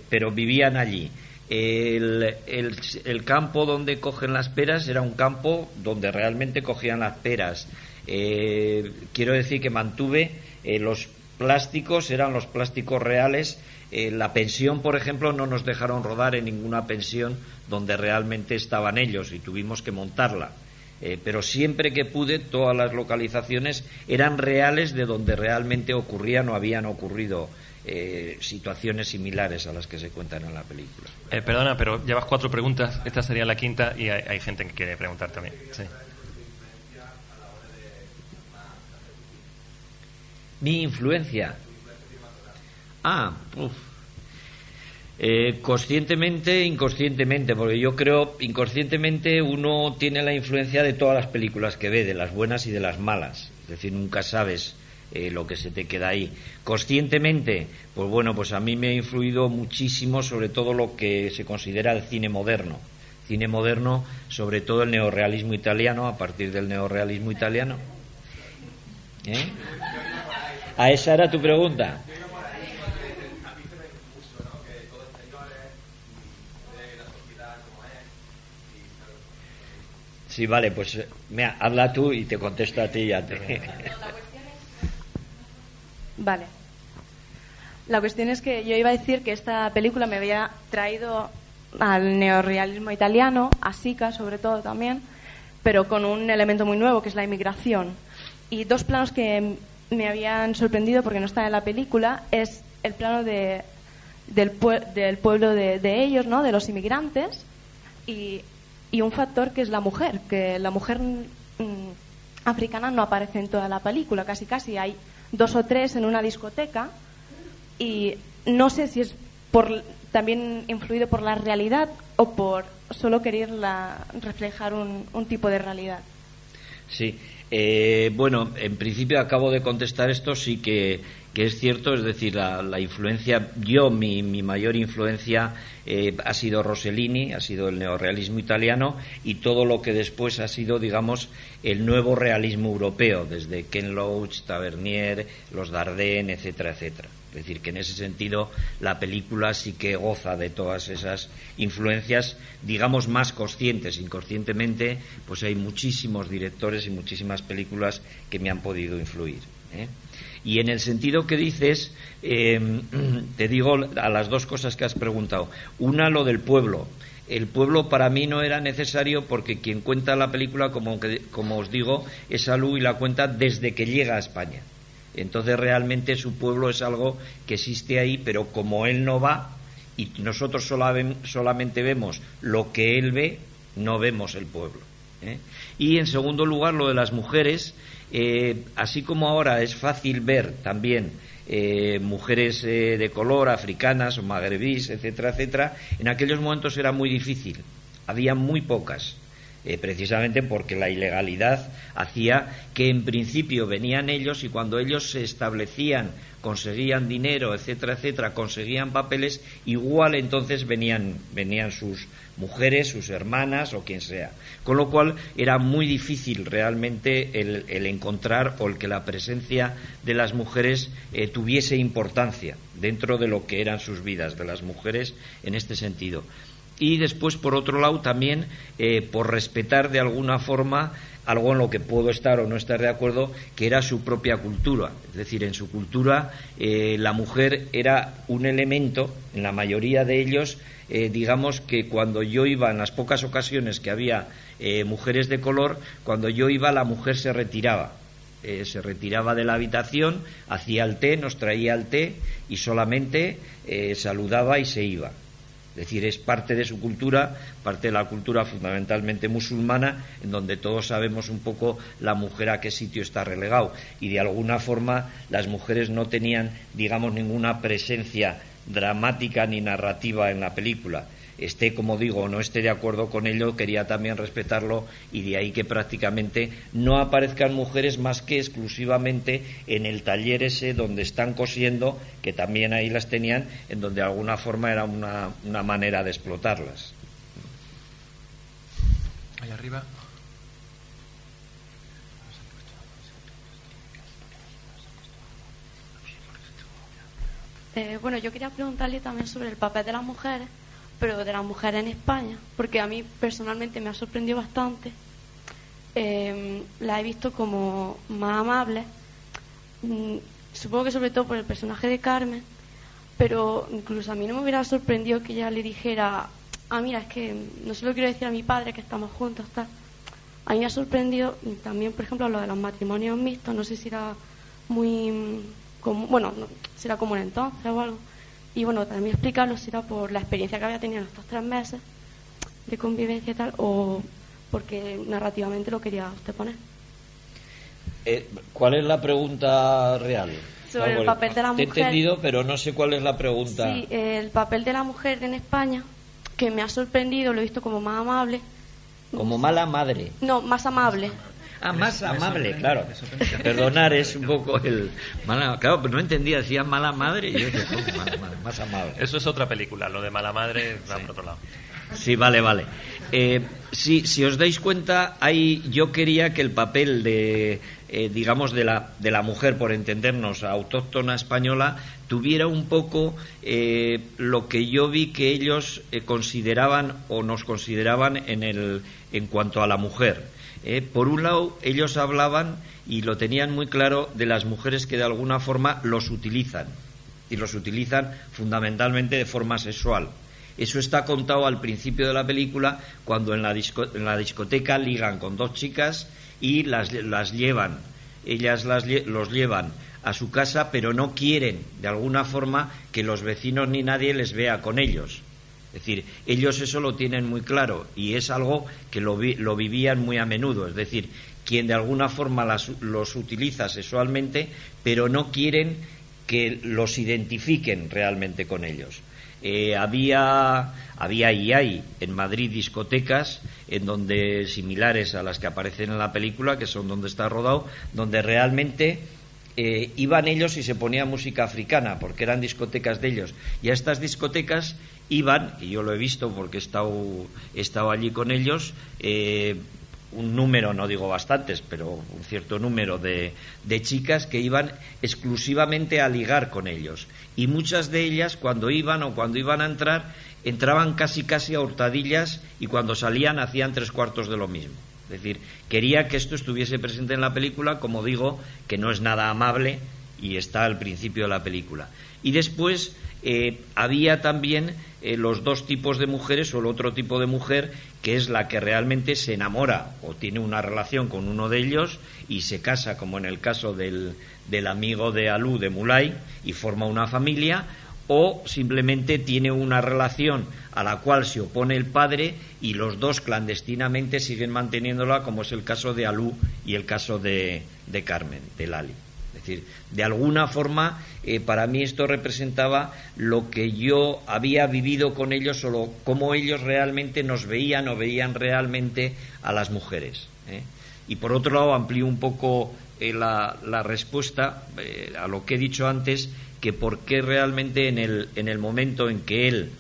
pero vivían allí. El, el, campo donde cogen las peras era un campo donde realmente cogían las peras. Eh, quiero decir que mantuve eh, los plásticos, eran los plásticos reales. Eh, la pensión, por ejemplo, no nos dejaron rodar en ninguna pensión donde realmente estaban ellos y tuvimos que montarla. Pero siempre que pude, todas las localizaciones eran reales de donde realmente ocurrían o habían ocurrido eh, situaciones similares a las que se cuentan en la película. Eh, perdona, pero llevas cuatro preguntas, esta sería la quinta y hay, gente que quiere preguntar también. Mi influencia. Ah, eh, conscientemente, inconscientemente, porque yo creo, inconscientemente uno tiene la influencia de todas las películas que ve, de las buenas y de las malas. Es decir, nunca sabes eh, lo que se te queda ahí. Conscientemente, pues bueno, pues a mí me ha influido muchísimo sobre todo lo que se considera el cine moderno. Cine moderno, sobre todo el neorrealismo italiano, a partir del neorrealismo italiano. ¿Eh? ¿A esa era tu pregunta? Sí, vale, pues eh, mira, habla tú y te contesto a ti ya. Te... Vale. La cuestión es que yo iba a decir que esta película me había traído al neorrealismo italiano, a Sica sobre todo también, pero con un elemento muy nuevo que es la inmigración. Y dos planos que me habían sorprendido porque no están en la película es el plano de, del, del pueblo de, de, ellos, ¿no? de los inmigrantes, y, y, un factor que es la mujer, que la mujer mm, africana no aparece en toda la película, casi casi hay dos o tres en una discoteca y no sé si es por también influido por la realidad o por solo querer reflejar un, un, tipo de realidad. Sí, eh, bueno, en principio acabo de contestar esto, sí que, que es cierto, es decir, la, influencia, yo mi, mi mayor influencia eh, ha sido Rossellini, ha sido el neorrealismo italiano y todo lo que después ha sido, digamos, el nuevo realismo europeo, desde Ken Loach, Tavernier, los Dardenne, etcétera, etcétera. Es decir, que en ese sentido la película sí que goza de todas esas influencias, digamos, más conscientes. Inconscientemente, pues hay muchísimos directores y muchísimas películas que me han podido influir. ¿Eh? Y en el sentido que dices, eh, te digo a las dos cosas que has preguntado. Una, lo del pueblo. El pueblo para mí no era necesario porque quien cuenta la película, como, que, como os digo, es Alú y la cuenta desde que llega a España. Entonces realmente su pueblo es algo que existe ahí, pero como él no va y nosotros solamente vemos lo que él ve, no vemos el pueblo. ¿eh? Y en segundo lugar, lo de las mujeres, eh, así como ahora es fácil ver también eh, mujeres eh, de color, africanas o magrebís, etcétera, etcétera, en aquellos momentos era muy difícil. Había muy pocas. Eh, precisamente porque la ilegalidad hacía que en principio venían ellos y cuando ellos se establecían, conseguían dinero, etcétera, etcétera, conseguían papeles, igual entonces venían, venían sus mujeres, sus hermanas o quien sea. Con lo cual era muy difícil realmente el, encontrar o el que la presencia de las mujeres eh, tuviese importancia dentro de lo que eran sus vidas, de las mujeres en este sentido y después, por otro lado, también eh, por respetar de alguna forma algo en lo que puedo estar o no estar de acuerdo, que era su propia cultura. Es decir, en su cultura eh, la mujer era un elemento, en la mayoría de ellos, eh, digamos que cuando yo iba, en las pocas ocasiones que había mujeres de color, cuando yo iba la mujer se retiraba. se retiraba de la habitación, hacía el té, nos traía el té y solamente saludaba y se iba. Es decir, es parte de su cultura, parte de la cultura fundamentalmente musulmana, en donde todos sabemos un poco la mujer a qué sitio está relegado. Y de alguna forma las mujeres no tenían, digamos, ninguna presencia dramática ni narrativa en la película esté, como digo, o no esté de acuerdo con ello, quería también respetarlo y de ahí que prácticamente no aparezcan mujeres más que exclusivamente en el taller ese donde están cosiendo, que también ahí las tenían, en donde de alguna forma era una, una manera de explotarlas. Ahí arriba. Eh, bueno, yo quería preguntarle también sobre el papel de las mujeres pero de la mujer en España, porque a mí personalmente me ha sorprendido bastante. Eh, la he visto como más amable, mm, supongo que sobre todo por el personaje de Carmen, pero incluso a mí no me hubiera sorprendido que ella le dijera, ah, mira, es que no se lo quiero decir a mi padre que estamos juntos, tal. A mí me ha sorprendido también, por ejemplo, lo de los matrimonios mixtos, no sé si era muy, mm, bueno, si era común entonces o algo y bueno, también explicarlo si era por la experiencia que había tenido en estos tres meses de convivencia y tal, o porque narrativamente lo quería usted poner. Eh, ¿Cuál es la pregunta real? Sobre el papel de la mujer. Te he entendido, pero no sé cuál es la pregunta. Sí, el papel de la mujer en España, que me ha sorprendido, lo he visto como más amable. Como mala madre. No, más amable. Ah, más amable, claro. Perdonar es un poco el. Mala, claro, pero no entendía, decía mala madre y yo decía, más amable. Eso es otra película, lo de mala madre va por otro lado. Sí, vale, vale. Eh, si, si os dais cuenta, hay, yo quería que el papel de, eh, digamos, de la, de la mujer, por entendernos, autóctona española, tuviera un poco eh, lo que yo vi que ellos eh, consideraban o nos consideraban en, el, en cuanto a la mujer. Eh, por un lado, ellos hablaban y lo tenían muy claro de las mujeres que de alguna forma los utilizan y los utilizan fundamentalmente de forma sexual. Eso está contado al principio de la película cuando en la, en la discoteca ligan con dos chicas y las, llevan, ellas las, los llevan a su casa, pero no quieren de alguna forma que los vecinos ni nadie les vea con ellos. Es decir, ellos eso lo tienen muy claro y es algo que lo, lo vivían muy a menudo. Es decir, quien de alguna forma los utiliza sexualmente, pero no quieren que los identifiquen realmente con ellos. Eh, había, había y hay en Madrid discotecas en donde similares a las que aparecen en la película, que son donde está rodado, donde realmente eh, iban ellos y se ponía música africana, porque eran discotecas de ellos. Y a estas discotecas iban, y yo lo he visto porque he estado, allí con ellos, eh, un número, no digo bastantes, pero un cierto número de, de, chicas que iban exclusivamente a ligar con ellos. Y muchas de ellas, cuando iban o cuando iban a entrar, entraban casi casi a hurtadillas y cuando salían hacían tres cuartos de lo mismo. Es decir, quería que esto estuviese presente en la película, como digo, que no es nada amable y está al principio de la película. Y después eh, había también eh, los dos tipos de mujeres o el otro tipo de mujer que es la que realmente se enamora o tiene una relación con uno de ellos y se casa, como en el caso del, del amigo de Alú de Mulay, y forma una familia, o simplemente tiene una relación a la cual se opone el padre y los dos clandestinamente siguen manteniéndola, como es el caso de Alú y el caso de, de Carmen, de Lali. Es decir, de alguna forma, eh, para mí esto representaba lo que yo había vivido con ellos, o cómo ellos realmente nos veían o veían realmente a las mujeres. ¿eh? Y por otro lado, amplío un poco eh, la, respuesta a lo que he dicho antes, que por qué realmente en el, en el momento en que él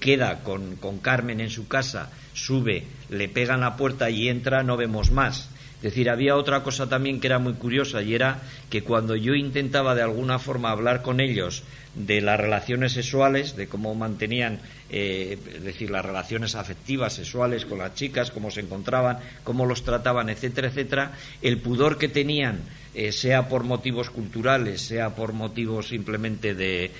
queda con, con, Carmen en su casa, sube, le pegan la puerta y entra, no vemos más. Es decir, había otra cosa también que era muy curiosa y era que cuando yo intentaba de alguna forma hablar con ellos de las relaciones sexuales, de cómo mantenían, eh, es decir, las relaciones afectivas, sexuales con las chicas, cómo se encontraban, cómo los trataban, etcétera, etcétera, el pudor que tenían eh, sea por motivos culturales, sea por motivos simplemente de,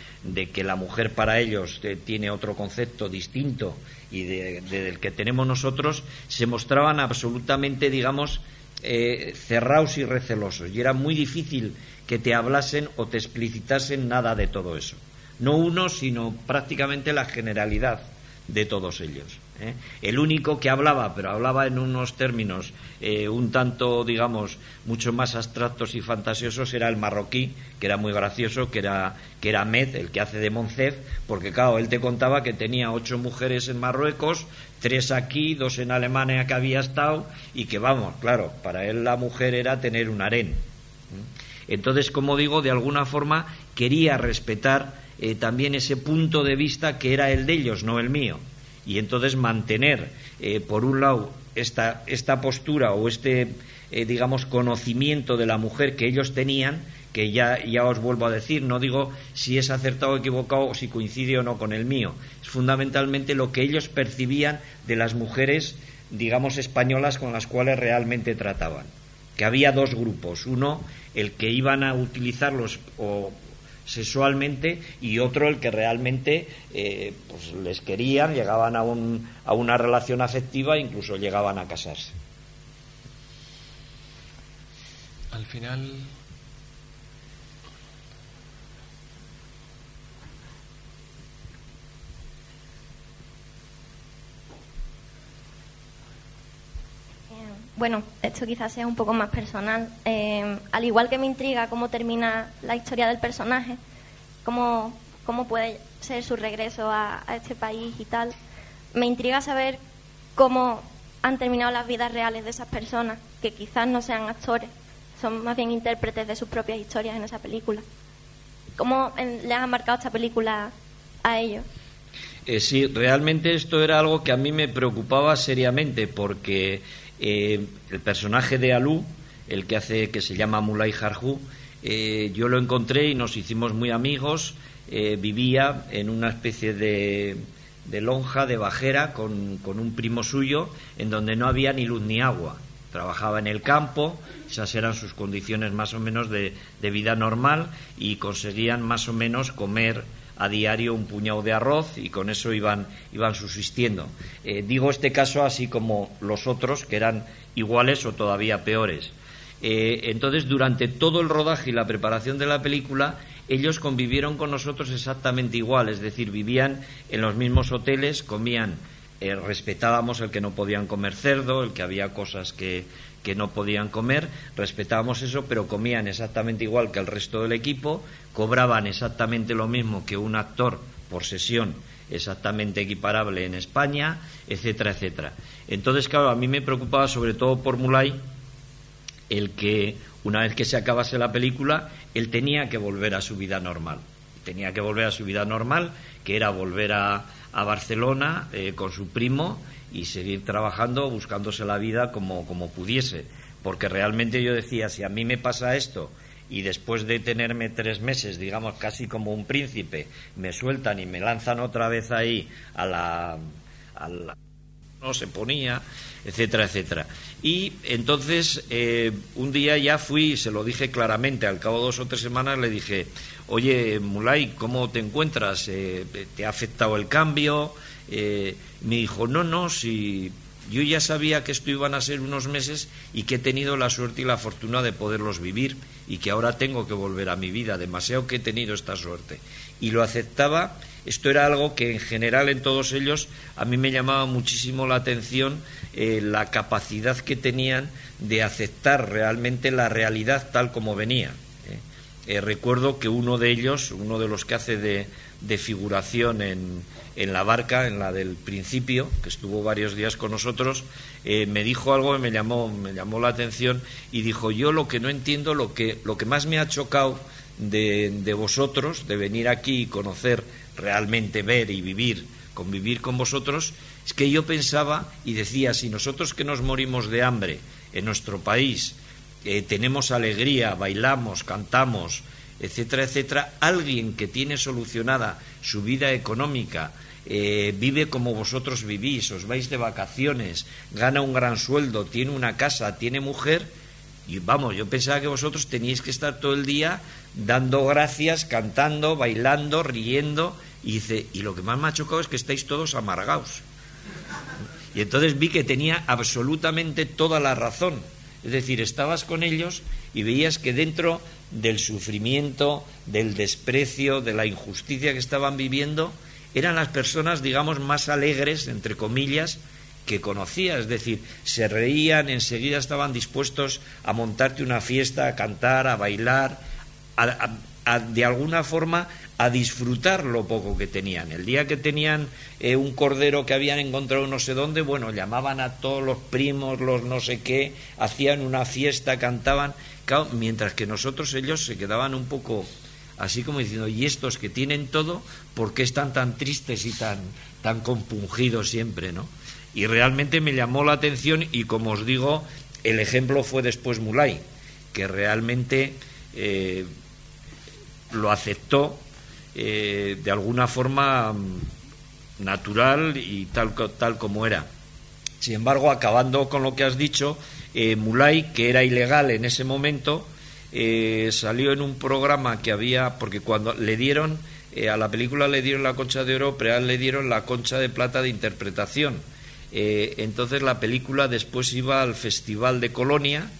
que la mujer para ellos eh, tiene otro concepto distinto y del que tenemos nosotros, se mostraban absolutamente, digamos, eh, cerrados y recelosos. Y era muy difícil que te hablasen o te explicitasen nada de todo eso. No uno, sino prácticamente la generalidad de todos ellos. ¿eh? El único que hablaba, pero hablaba en unos términos eh, un tanto, digamos, mucho más abstractos y fantasiosos, era el marroquí, que era muy gracioso, que era, que era Med, el que hace de Moncef, porque claro, él te contaba que tenía ocho mujeres en Marruecos, tres aquí, dos en Alemania que había estado, y que vamos, claro, para él la mujer era tener un harén. ¿eh? Entonces, como digo, de alguna forma quería respetar también ese punto de vista que era el de ellos, no el mío. Y entonces mantener, eh, por un lado, esta, esta postura o este, eh, digamos, conocimiento de la mujer que ellos tenían, que ya, ya os vuelvo a decir, no digo si es acertado o equivocado o si coincide o no con el mío, es fundamentalmente lo que ellos percibían de las mujeres, digamos, españolas con las cuales realmente trataban. Que había dos grupos, uno, el que iban a utilizarlos o sexualmente y otro el que realmente eh, pues les querían, llegaban a, un, a una relación afectiva e incluso llegaban a casarse. Al final bueno, esto quizás sea un poco más personal. Eh, al igual que me intriga cómo termina la historia del personaje, cómo, cómo puede ser su regreso a, este país y tal, me intriga saber cómo han terminado las vidas reales de esas personas, que quizás no sean actores, son más bien intérpretes de sus propias historias en esa película. ¿Cómo les ha marcado esta película a ellos? Eh, sí, realmente esto era algo que a mí me preocupaba seriamente porque eh, el personaje de Alú, el que hace que se llama Mulay Harju, eh, yo lo encontré y nos hicimos muy amigos. vivía en una especie de, lonja, de bajera, con, un primo suyo, en donde no había ni luz ni agua. Trabajaba en el campo, esas eran sus condiciones más o menos de vida normal y conseguían más o menos comer a diario un puñado de arroz y con eso iban, iban subsistiendo. Eh, digo este caso así como los otros, que eran iguales o todavía peores. Eh, entonces, durante todo el rodaje y la preparación de la película, ellos convivieron con nosotros exactamente igual, es decir, vivían en los mismos hoteles, comían, eh, respetábamos el que no podían comer cerdo, el que había cosas que, que no podían comer, respetábamos eso, pero comían exactamente igual que el resto del equipo, cobraban exactamente lo mismo que un actor por sesión exactamente equiparable en España, etcétera, etcétera. Entonces, claro, a mí me preocupaba sobre todo por Mulay el que una vez que se acabase la película, él tenía que volver a su vida normal. Tenía que volver a su vida normal, que era volver a, a Barcelona eh, con su primo y seguir trabajando, buscándose la vida como, como pudiese. Porque realmente yo decía, si a mí me pasa esto y después de tenerme tres meses, digamos, casi como un príncipe, me sueltan y me lanzan otra vez ahí a la... A la no se ponía, etcétera, etcétera. Y entonces eh, un día ya fui, se lo dije claramente, al cabo de dos o tres semanas le dije, oye, Mulay, ¿cómo te encuentras? Eh, ¿Te ha afectado el cambio? Eh, me dijo, no, no, si yo ya sabía que esto iban a ser unos meses y que he tenido la suerte y la fortuna de poderlos vivir y que ahora tengo que volver a mi vida, demasiado que he tenido esta suerte. Y lo aceptaba, esto era algo que en general en todos ellos a mí me llamaba muchísimo la atención eh, la capacidad que tenían de aceptar realmente la realidad tal como venía. ¿eh? recuerdo que uno de ellos, uno de los que hace de, de figuración en, en la barca, en la del principio, que estuvo varios días con nosotros, eh, me dijo algo que me llamó, me llamó la atención y dijo, yo lo que no entiendo, lo que, lo que más me ha chocado de, de vosotros, de venir aquí y conocer realmente, ver y vivir, convivir con vosotros, es que yo pensaba y decía, si nosotros que nos morimos de hambre en nuestro país, eh, tenemos alegría, bailamos, cantamos, etcétera, etcétera, alguien que tiene solucionada su vida económica, eh, vive como vosotros vivís, os vais de vacaciones, gana un gran sueldo, tiene una casa, tiene mujer, y vamos, yo pensaba que vosotros teníais que estar todo el día dando gracias, cantando, bailando, riendo, y dice, y lo que más me ha chocado es que estáis todos amargados. Y entonces vi que tenía absolutamente toda la razón. Es decir, estabas con ellos y veías que dentro del sufrimiento, del desprecio, de la injusticia que estaban viviendo, eran las personas, digamos, más alegres, entre comillas, que conocía, es decir, se reían, enseguida estaban dispuestos a montarte una fiesta, a cantar, a bailar, a, de alguna forma a disfrutar lo poco que tenían. El día que tenían eh, un cordero que habían encontrado no sé dónde, bueno, llamaban a todos los primos, los no sé qué, hacían una fiesta, cantaban, mientras que nosotros ellos se quedaban un poco así como diciendo, y estos que tienen todo, ¿por qué están tan tristes y tan, tan compungidos siempre, no? Y realmente me llamó la atención y como os digo, el ejemplo fue después Mulay, que realmente eh, lo aceptó eh, de alguna forma mm, natural y tal, tal como era. Sin embargo, acabando con lo que has dicho, eh, Mulay, que era ilegal en ese momento, eh, salió en un programa que había, porque cuando le dieron, a la película le dieron la concha de oro, pero a él le dieron la concha de plata de interpretación. entonces la película después iba al Festival de Colonia,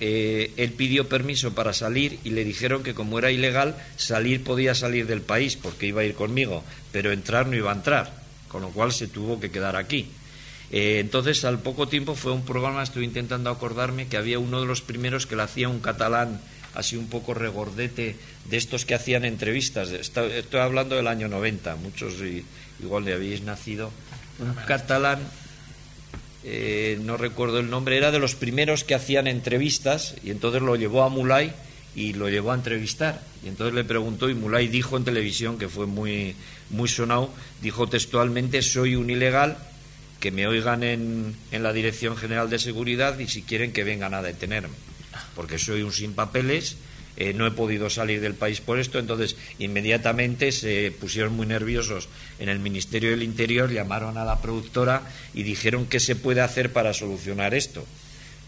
eh, él pidió permiso para salir y le dijeron que como era ilegal, salir podía salir del país porque iba a ir conmigo, pero entrar no iba a entrar, con lo cual se tuvo que quedar aquí. Eh, entonces, al poco tiempo fue un programa, estoy intentando acordarme, que había uno de los primeros que le hacía un catalán así un poco regordete de estos que hacían entrevistas. Estoy hablando del año 90, muchos igual le habéis nacido. Un catalán eh, no recuerdo el nombre, era de los primeros que hacían entrevistas y entonces lo llevó a Mulay y lo llevó a entrevistar. Y entonces le preguntó y Mulay dijo en televisión, que fue muy, muy sonado, dijo textualmente, soy un ilegal, que me oigan en, en la Dirección General de Seguridad y si quieren que vengan a detenerme, porque soy un sin papeles. Eh, no he podido salir del país por esto, entonces inmediatamente se pusieron muy nerviosos en el Ministerio del Interior, llamaron a la productora y dijeron qué se puede hacer para solucionar esto.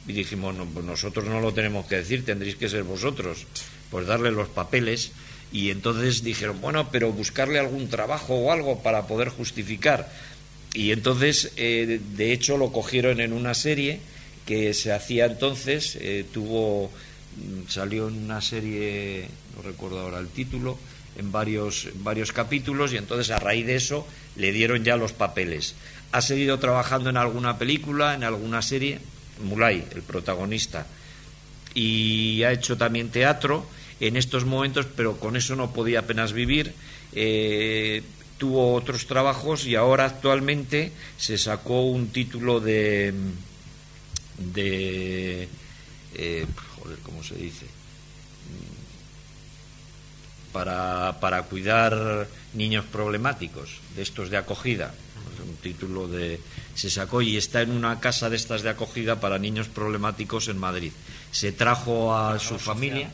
Y dijimos, pues nosotros no lo tenemos que decir, tendréis que ser vosotros, pues darle los papeles. Y entonces dijeron, bueno, pero buscarle algún trabajo o algo para poder justificar. Y entonces, eh, de hecho, lo cogieron en una serie que se hacía entonces, eh, tuvo, mm, salió en una serie, no recuerdo ahora el título, en varios, varios capítulos, y entonces a raíz de eso le dieron ya los papeles. Ha seguido trabajando en alguna película, en alguna serie, Mulay, el protagonista, y ha hecho también teatro en estos momentos, pero con eso no podía apenas vivir. Eh, tuvo otros trabajos y ahora actualmente se sacó un título de de eh, joder, ¿cómo se dice? Para, para cuidar niños problemáticos, de estos de acogida. Un título de se sacó y está en una casa de estas de acogida para niños problemáticos en Madrid. Se trajo a su familia,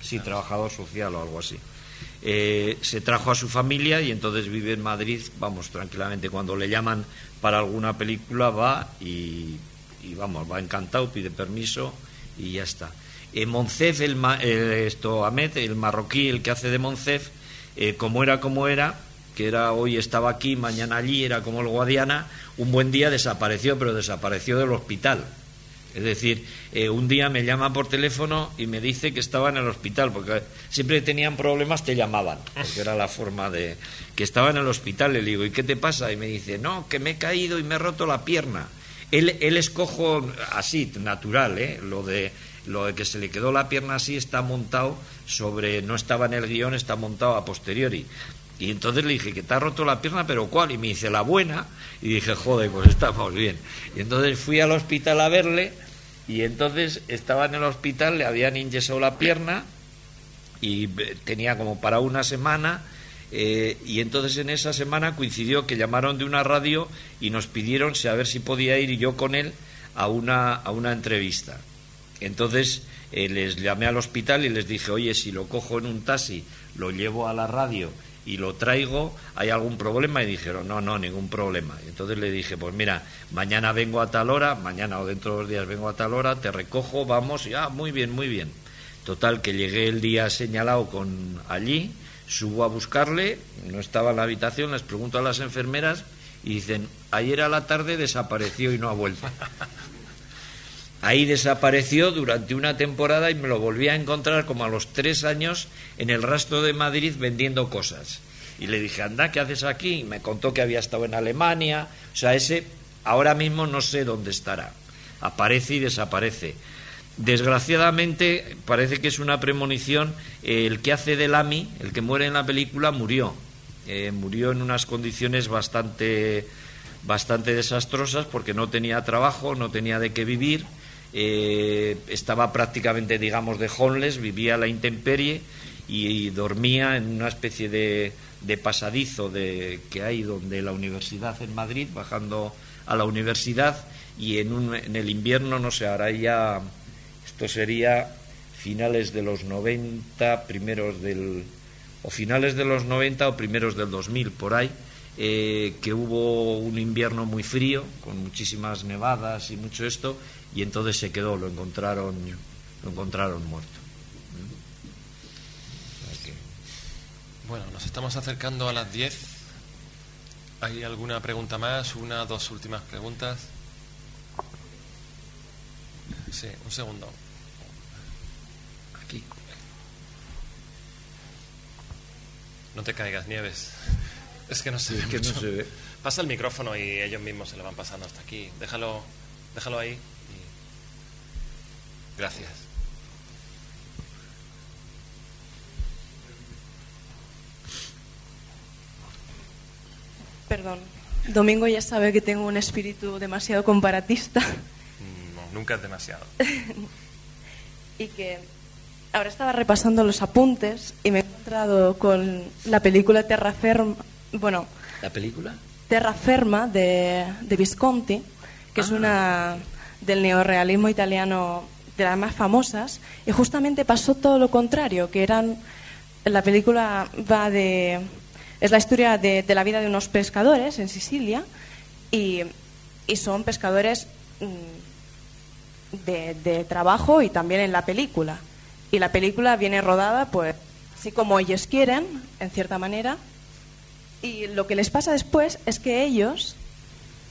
sí, trabajador social o algo así. Eh, se trajo a su familia y entonces vive en Madrid, vamos, tranquilamente. Cuando le llaman para alguna película va y, vamos, va encantado, pide permiso y ya está. Eh, Moncef, el, esto, Ahmed, el marroquí, el que hace de Moncef, eh, como era como era, que era hoy estaba aquí, mañana allí, era como el Guadiana, un buen día desapareció, pero desapareció del hospital. Es decir, eh, un día me llama por teléfono y me dice que estaba en el hospital, porque siempre que tenían problemas te llamaban, porque era la forma de... que estaba en el hospital, le digo, ¿y qué te pasa? Y me dice, no, que me he caído y me he roto la pierna. Él, él es cojo así, natural, ¿eh? Lo de, lo de que se le quedó la pierna así está montado sobre, no estaba en el guion, está montado a posteriori. Y entonces le dije, que te ha roto la pierna, pero ¿cuál? Y me dice, la buena. Y dije, joder, pues estamos bien. Y entonces fui al hospital a verle y entonces estaba en el hospital, le habían inyesado la pierna y eh, tenía como para una semana. eh, y entonces en esa semana coincidió que llamaron de una radio y nos pidieron si a ver si podía ir yo con él a una, a una entrevista. Entonces eh, les llamé al hospital y les dije, oye, si lo cojo en un taxi, lo llevo a la radio y lo traigo, ¿hay algún problema? Y dijeron, no, no, ningún problema. Y entonces le dije, pues mira, mañana vengo a tal hora, mañana o dentro de dos días vengo a tal hora, te recojo, vamos, y ah, muy bien, muy bien. Total, que llegué el día señalado con allí, subo a buscarle, no estaba en la habitación, les pregunto a las enfermeras y dicen, ayer a la tarde desapareció y no ha vuelto. Ahí desapareció durante una temporada y me lo volví a encontrar como a los tres años en el rastro de Madrid vendiendo cosas. Y le dije, anda, ¿qué haces aquí? Me contó que había estado en Alemania. O sea, ese ahora mismo no sé dónde estará. Aparece y desaparece. Desgraciadamente, parece que es una premonición. eh, El que hace del AMI, el que muere en la película, murió. Eh, murió en unas condiciones bastante, bastante desastrosas porque no tenía trabajo, no tenía de qué vivir eh, estaba prácticamente, digamos, de homeless, vivía a la intemperie y, dormía en una especie de, de pasadizo de, que hay donde la universidad en Madrid, bajando a la universidad y en, un, en el invierno, no sé, ahora ya, esto sería finales de los 90, primeros del, o finales de los 90 o primeros del 2000, por ahí, eh, que hubo un invierno muy frío, con muchísimas nevadas y mucho esto, y entonces se quedó, lo encontraron, lo encontraron muerto. Que- Bueno, nos estamos acercando a las 10. ¿Hay alguna pregunta más? Una, dos últimas preguntas. Sí, un segundo. Aquí. No te caigas, Nieves. Es que no se ve no se. Pasa el micrófono y ellos mismos se lo van pasando hasta aquí. Déjalo, déjalo ahí. y- Gracias. Perdón. Domingo ya sabe que tengo un espíritu demasiado comparatista Mm, No, nunca es demasiado. y que ahora estaba repasando los apuntes y me he encontrado con la película Terra Ferma, bueno, ¿La película? Terra Ferma de, de Visconti, que es Ah. una del neorrealismo italiano de las más famosas, y justamente pasó todo lo contrario, que eran la película va de es la historia de, de la vida de unos pescadores en Sicilia y, y son pescadores mm, de, de trabajo y también en la película. Y la película viene rodada, pues, así como ellos quieren, en cierta manera. Y lo que les pasa después es que ellos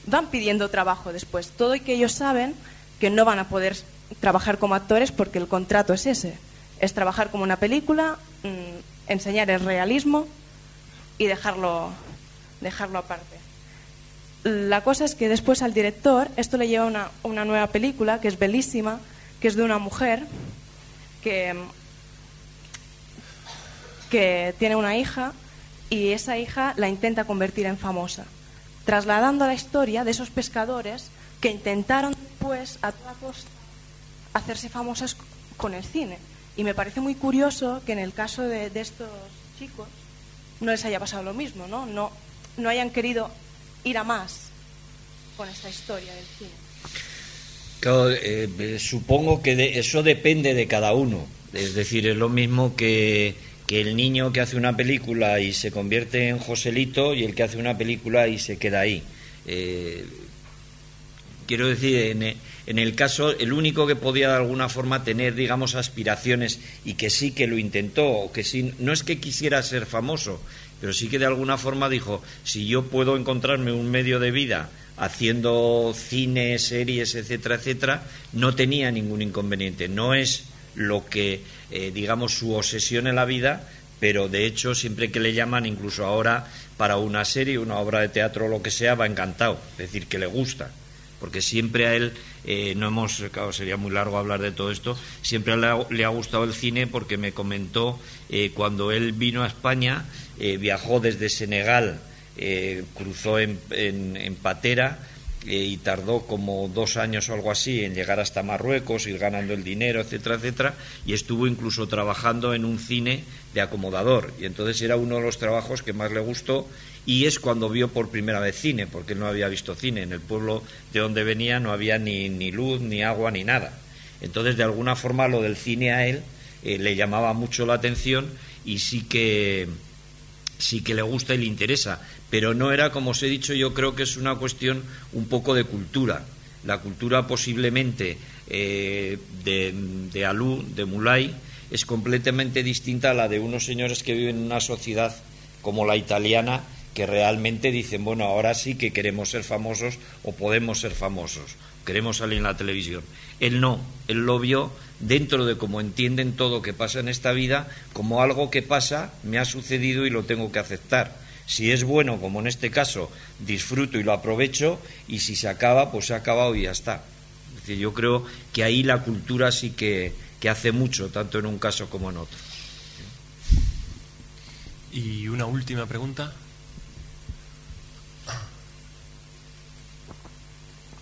van pidiendo trabajo después. Todo y que ellos saben que no van a poder trabajar como actores porque el contrato es ese. Es trabajar como una película, mm, enseñar el realismo y dejarlo, dejarlo aparte. La cosa es que después al director esto le lleva una, una nueva película que es bellísima, que es de una mujer que, que tiene una hija y esa hija la intenta convertir en famosa, trasladando la historia de esos pescadores que intentaron después a toda costa hacerse famosas con el cine. Y me parece muy curioso que en el caso de, estos chicos no les haya pasado lo mismo, ¿no? No, no hayan querido ir a más con esta historia del cine. Claro, eh, supongo que de- eso depende de cada uno. Es decir, es lo mismo que, que el niño que hace una película y se convierte en Joselito y el que hace una película y se queda ahí. Eh, quiero decir, en, e- en el caso, el único que podía de alguna forma tener, digamos, aspiraciones y que sí que lo intentó, o que sí, no es que quisiera ser famoso, pero sí que de alguna forma dijo, si yo puedo encontrarme un medio de vida haciendo cine, series, etcétera, etcétera, no tenía ningún inconveniente. No es lo que, eh, digamos, su obsesión en la vida, pero de hecho, siempre que le llaman, incluso ahora, para una serie, una obra de teatro o lo que sea, va encantado. Es decir, que le gusta porque siempre a él, eh, no hemos, sería muy largo hablar de todo esto, siempre le ha, le ha gustado el cine porque me comentó eh, cuando él vino a España, eh, viajó desde Senegal, cruzó en, en- patera y tardó como dos años o algo así en llegar hasta Marruecos, ir ganando el dinero, etcétera, etcétera, y estuvo incluso trabajando en un cine de acomodador. Y entonces era uno de los trabajos que más le gustó y es cuando vio por primera vez cine, porque él no había visto cine. En el pueblo de donde venía no había ni, ni luz, ni agua, ni nada. Entonces, de alguna forma, lo del cine a él eh, le llamaba mucho la atención y sí que sí que le gusta y le interesa, pero no era, como os he dicho, yo creo que es una cuestión un poco de cultura. La cultura posiblemente eh, de, de Alú, de Mulay, es completamente distinta a la de unos señores que viven en una sociedad como la italiana, que realmente dicen, bueno, ahora sí que queremos ser famosos o podemos ser famosos, queremos salir en la televisión. Él no, él lo vio dentro de cómo entienden todo que pasa en esta vida, como algo que pasa, me ha sucedido y lo tengo que aceptar. Si es bueno, como en este caso, disfruto y lo aprovecho, y si se acaba, pues se ha acabado y ya está. Es decir, yo creo que ahí la cultura sí que, que hace mucho, tanto en un caso como en otro. Y una última pregunta.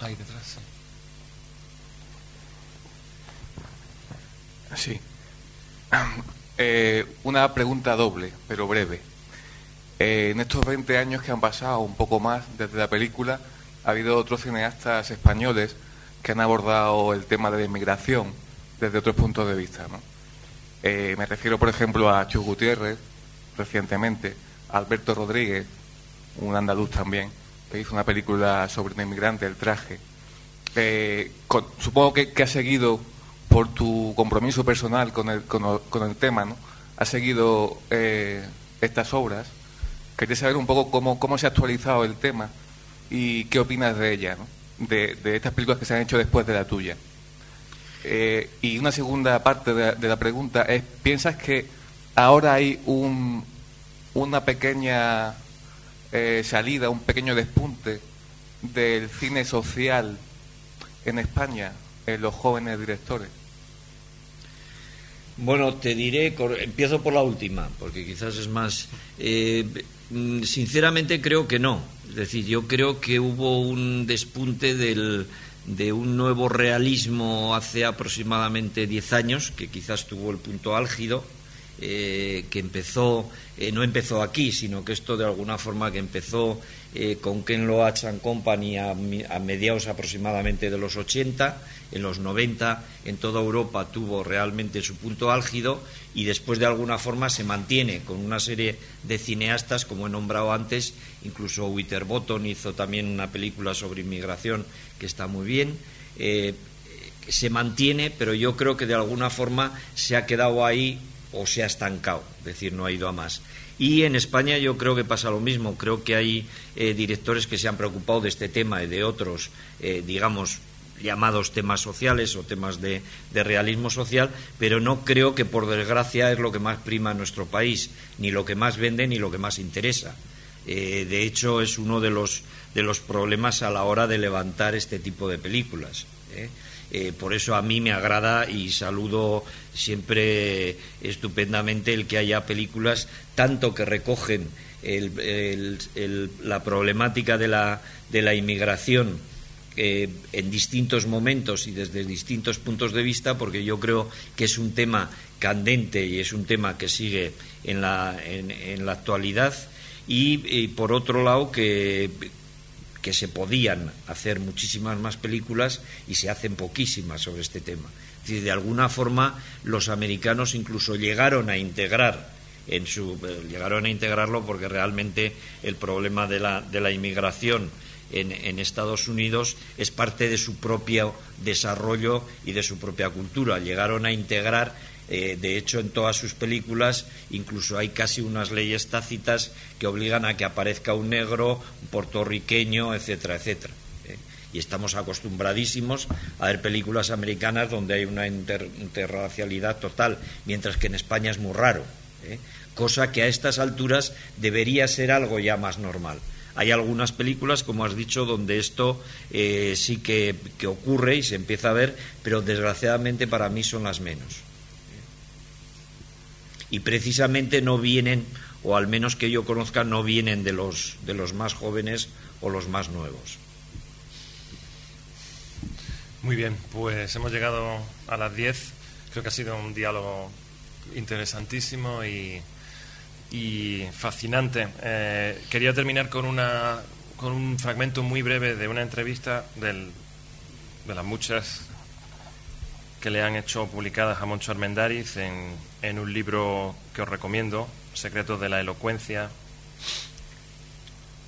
Ahí detrás, sí. Sí. Eh, una pregunta doble, pero breve. Eh, en estos 20 años que han pasado, un poco más desde la película, ha habido otros cineastas españoles que han abordado el tema de la inmigración desde otros puntos de vista. Eh, me refiero, por ejemplo, a Chus Gutiérrez, recientemente, a Alberto Rodríguez, un andaluz también, que hizo una película sobre un inmigrante, El traje. Eh, supongo que, que has seguido, por tu compromiso personal con el, tema, ¿no? has seguido estas obras. Quería saber un poco cómo, cómo se ha actualizado el tema y qué opinas de ella, de, estas películas que se han hecho después de la tuya. Eh, y una segunda parte de, la pregunta es, ¿piensas que ahora hay un, una pequeña eh, salida, un pequeño despunte del cine social en España, en los jóvenes directores? Bueno, te diré, empiezo por la última, porque quizás es más... eh, sinceramente creo que no. Es decir, yo creo que hubo un despunte del, de un nuevo realismo hace aproximadamente 10 años, que quizás tuvo el punto álgido, eh, que empezó, eh, no empezó aquí, sino que esto de alguna forma que empezó eh, con Ken Loach and Company a, a, mediados aproximadamente de los 80, en los 90 en toda Europa tuvo realmente su punto álgido y después de alguna forma se mantiene con una serie de cineastas, como he nombrado antes, incluso Winterbottom hizo también una película sobre inmigración que está muy bien. se mantiene, pero yo creo que de alguna forma se ha quedado ahí o se ha estancado, es decir, no ha ido a más. Y en España yo creo que pasa lo mismo. Creo que hay eh, directores que se han preocupado de este tema y de otros, eh, digamos, llamados temas sociales o temas de, realismo social, pero no creo que por desgracia es lo que más prima en nuestro país, ni lo que más vende ni lo que más interesa. Eh, de hecho, es uno de los, de los problemas a la hora de levantar este tipo de películas. Por eso a mí me agrada y saludo siempre estupendamente el que haya películas tanto que recogen la problemática de la, de la inmigración eh, en distintos momentos y desde distintos puntos de vista, porque yo creo que es un tema candente y es un tema que sigue en la, en, la actualidad. y, por otro lado, que, que se podían hacer muchísimas más películas y se hacen poquísimas sobre este tema. Es decir, de alguna forma los americanos incluso llegaron a integrar en su eh, llegaron a integrarlo porque realmente el problema de la, de la inmigración en, en, Estados Unidos es parte de su propio desarrollo y de su propia cultura. Llegaron a integrar eh, de hecho, en todas sus películas incluso hay casi unas leyes tácitas que obligan a que aparezca un negro, un puertorriqueño, etcétera, etcétera. ¿eh? Y estamos acostumbradísimos a ver películas americanas donde hay una interracialidad total, mientras que en España es muy raro. ¿eh? Cosa que a estas alturas debería ser algo ya más normal. Hay algunas películas, como has dicho, donde esto sí que ocurre y se empieza a ver, pero desgraciadamente para mí son las menos y precisamente no vienen, o al menos que yo conozca, no vienen de los, de los más jóvenes o los más nuevos. Muy bien, pues hemos llegado a las 10. Creo que ha sido un diálogo interesantísimo y, y fascinante. Eh, quería terminar con, una, con un fragmento muy breve de una entrevista del, de las muchas que le han hecho publicadas a Moncho Armendariz en, en un libro que os recomiendo, Secretos de la Elocuencia,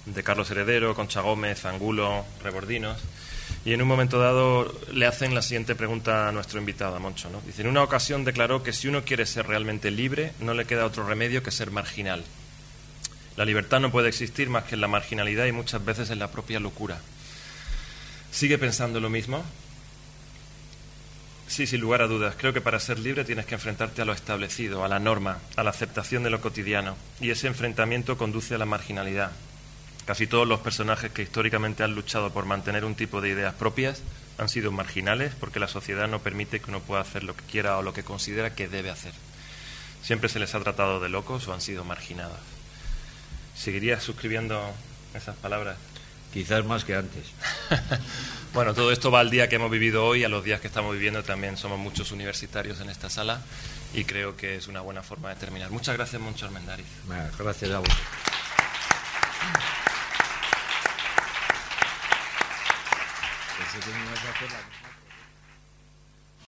de Carlos Heredero, Concha Gómez, Angulo, Rebordinos. Y en un momento dado le hacen la siguiente pregunta a nuestro invitado, a Moncho. ¿no? Dice, en una ocasión declaró que si uno quiere ser realmente libre, no le queda otro remedio que ser marginal. La libertad no puede existir más que en la marginalidad y muchas veces en la propia locura. ¿Sigue pensando lo mismo? Sí, sin lugar a dudas. Creo que para ser libre tienes que enfrentarte a lo establecido, a la norma, a la aceptación de lo cotidiano. Y ese enfrentamiento conduce a la marginalidad. Casi todos los personajes que históricamente han luchado por mantener un tipo de ideas propias han sido marginales porque la sociedad no permite que uno pueda hacer lo que quiera o lo que considera que debe hacer. Siempre se les ha tratado de locos o han sido marginados. ¿Seguirías suscribiendo esas palabras? Quizás más que antes. bueno, todo esto va al día que hemos vivido hoy, a los días que estamos viviendo. También somos muchos universitarios en esta sala y creo que es una buena forma de terminar. Muchas gracias, Moncho Armendariz. Gracias a vos.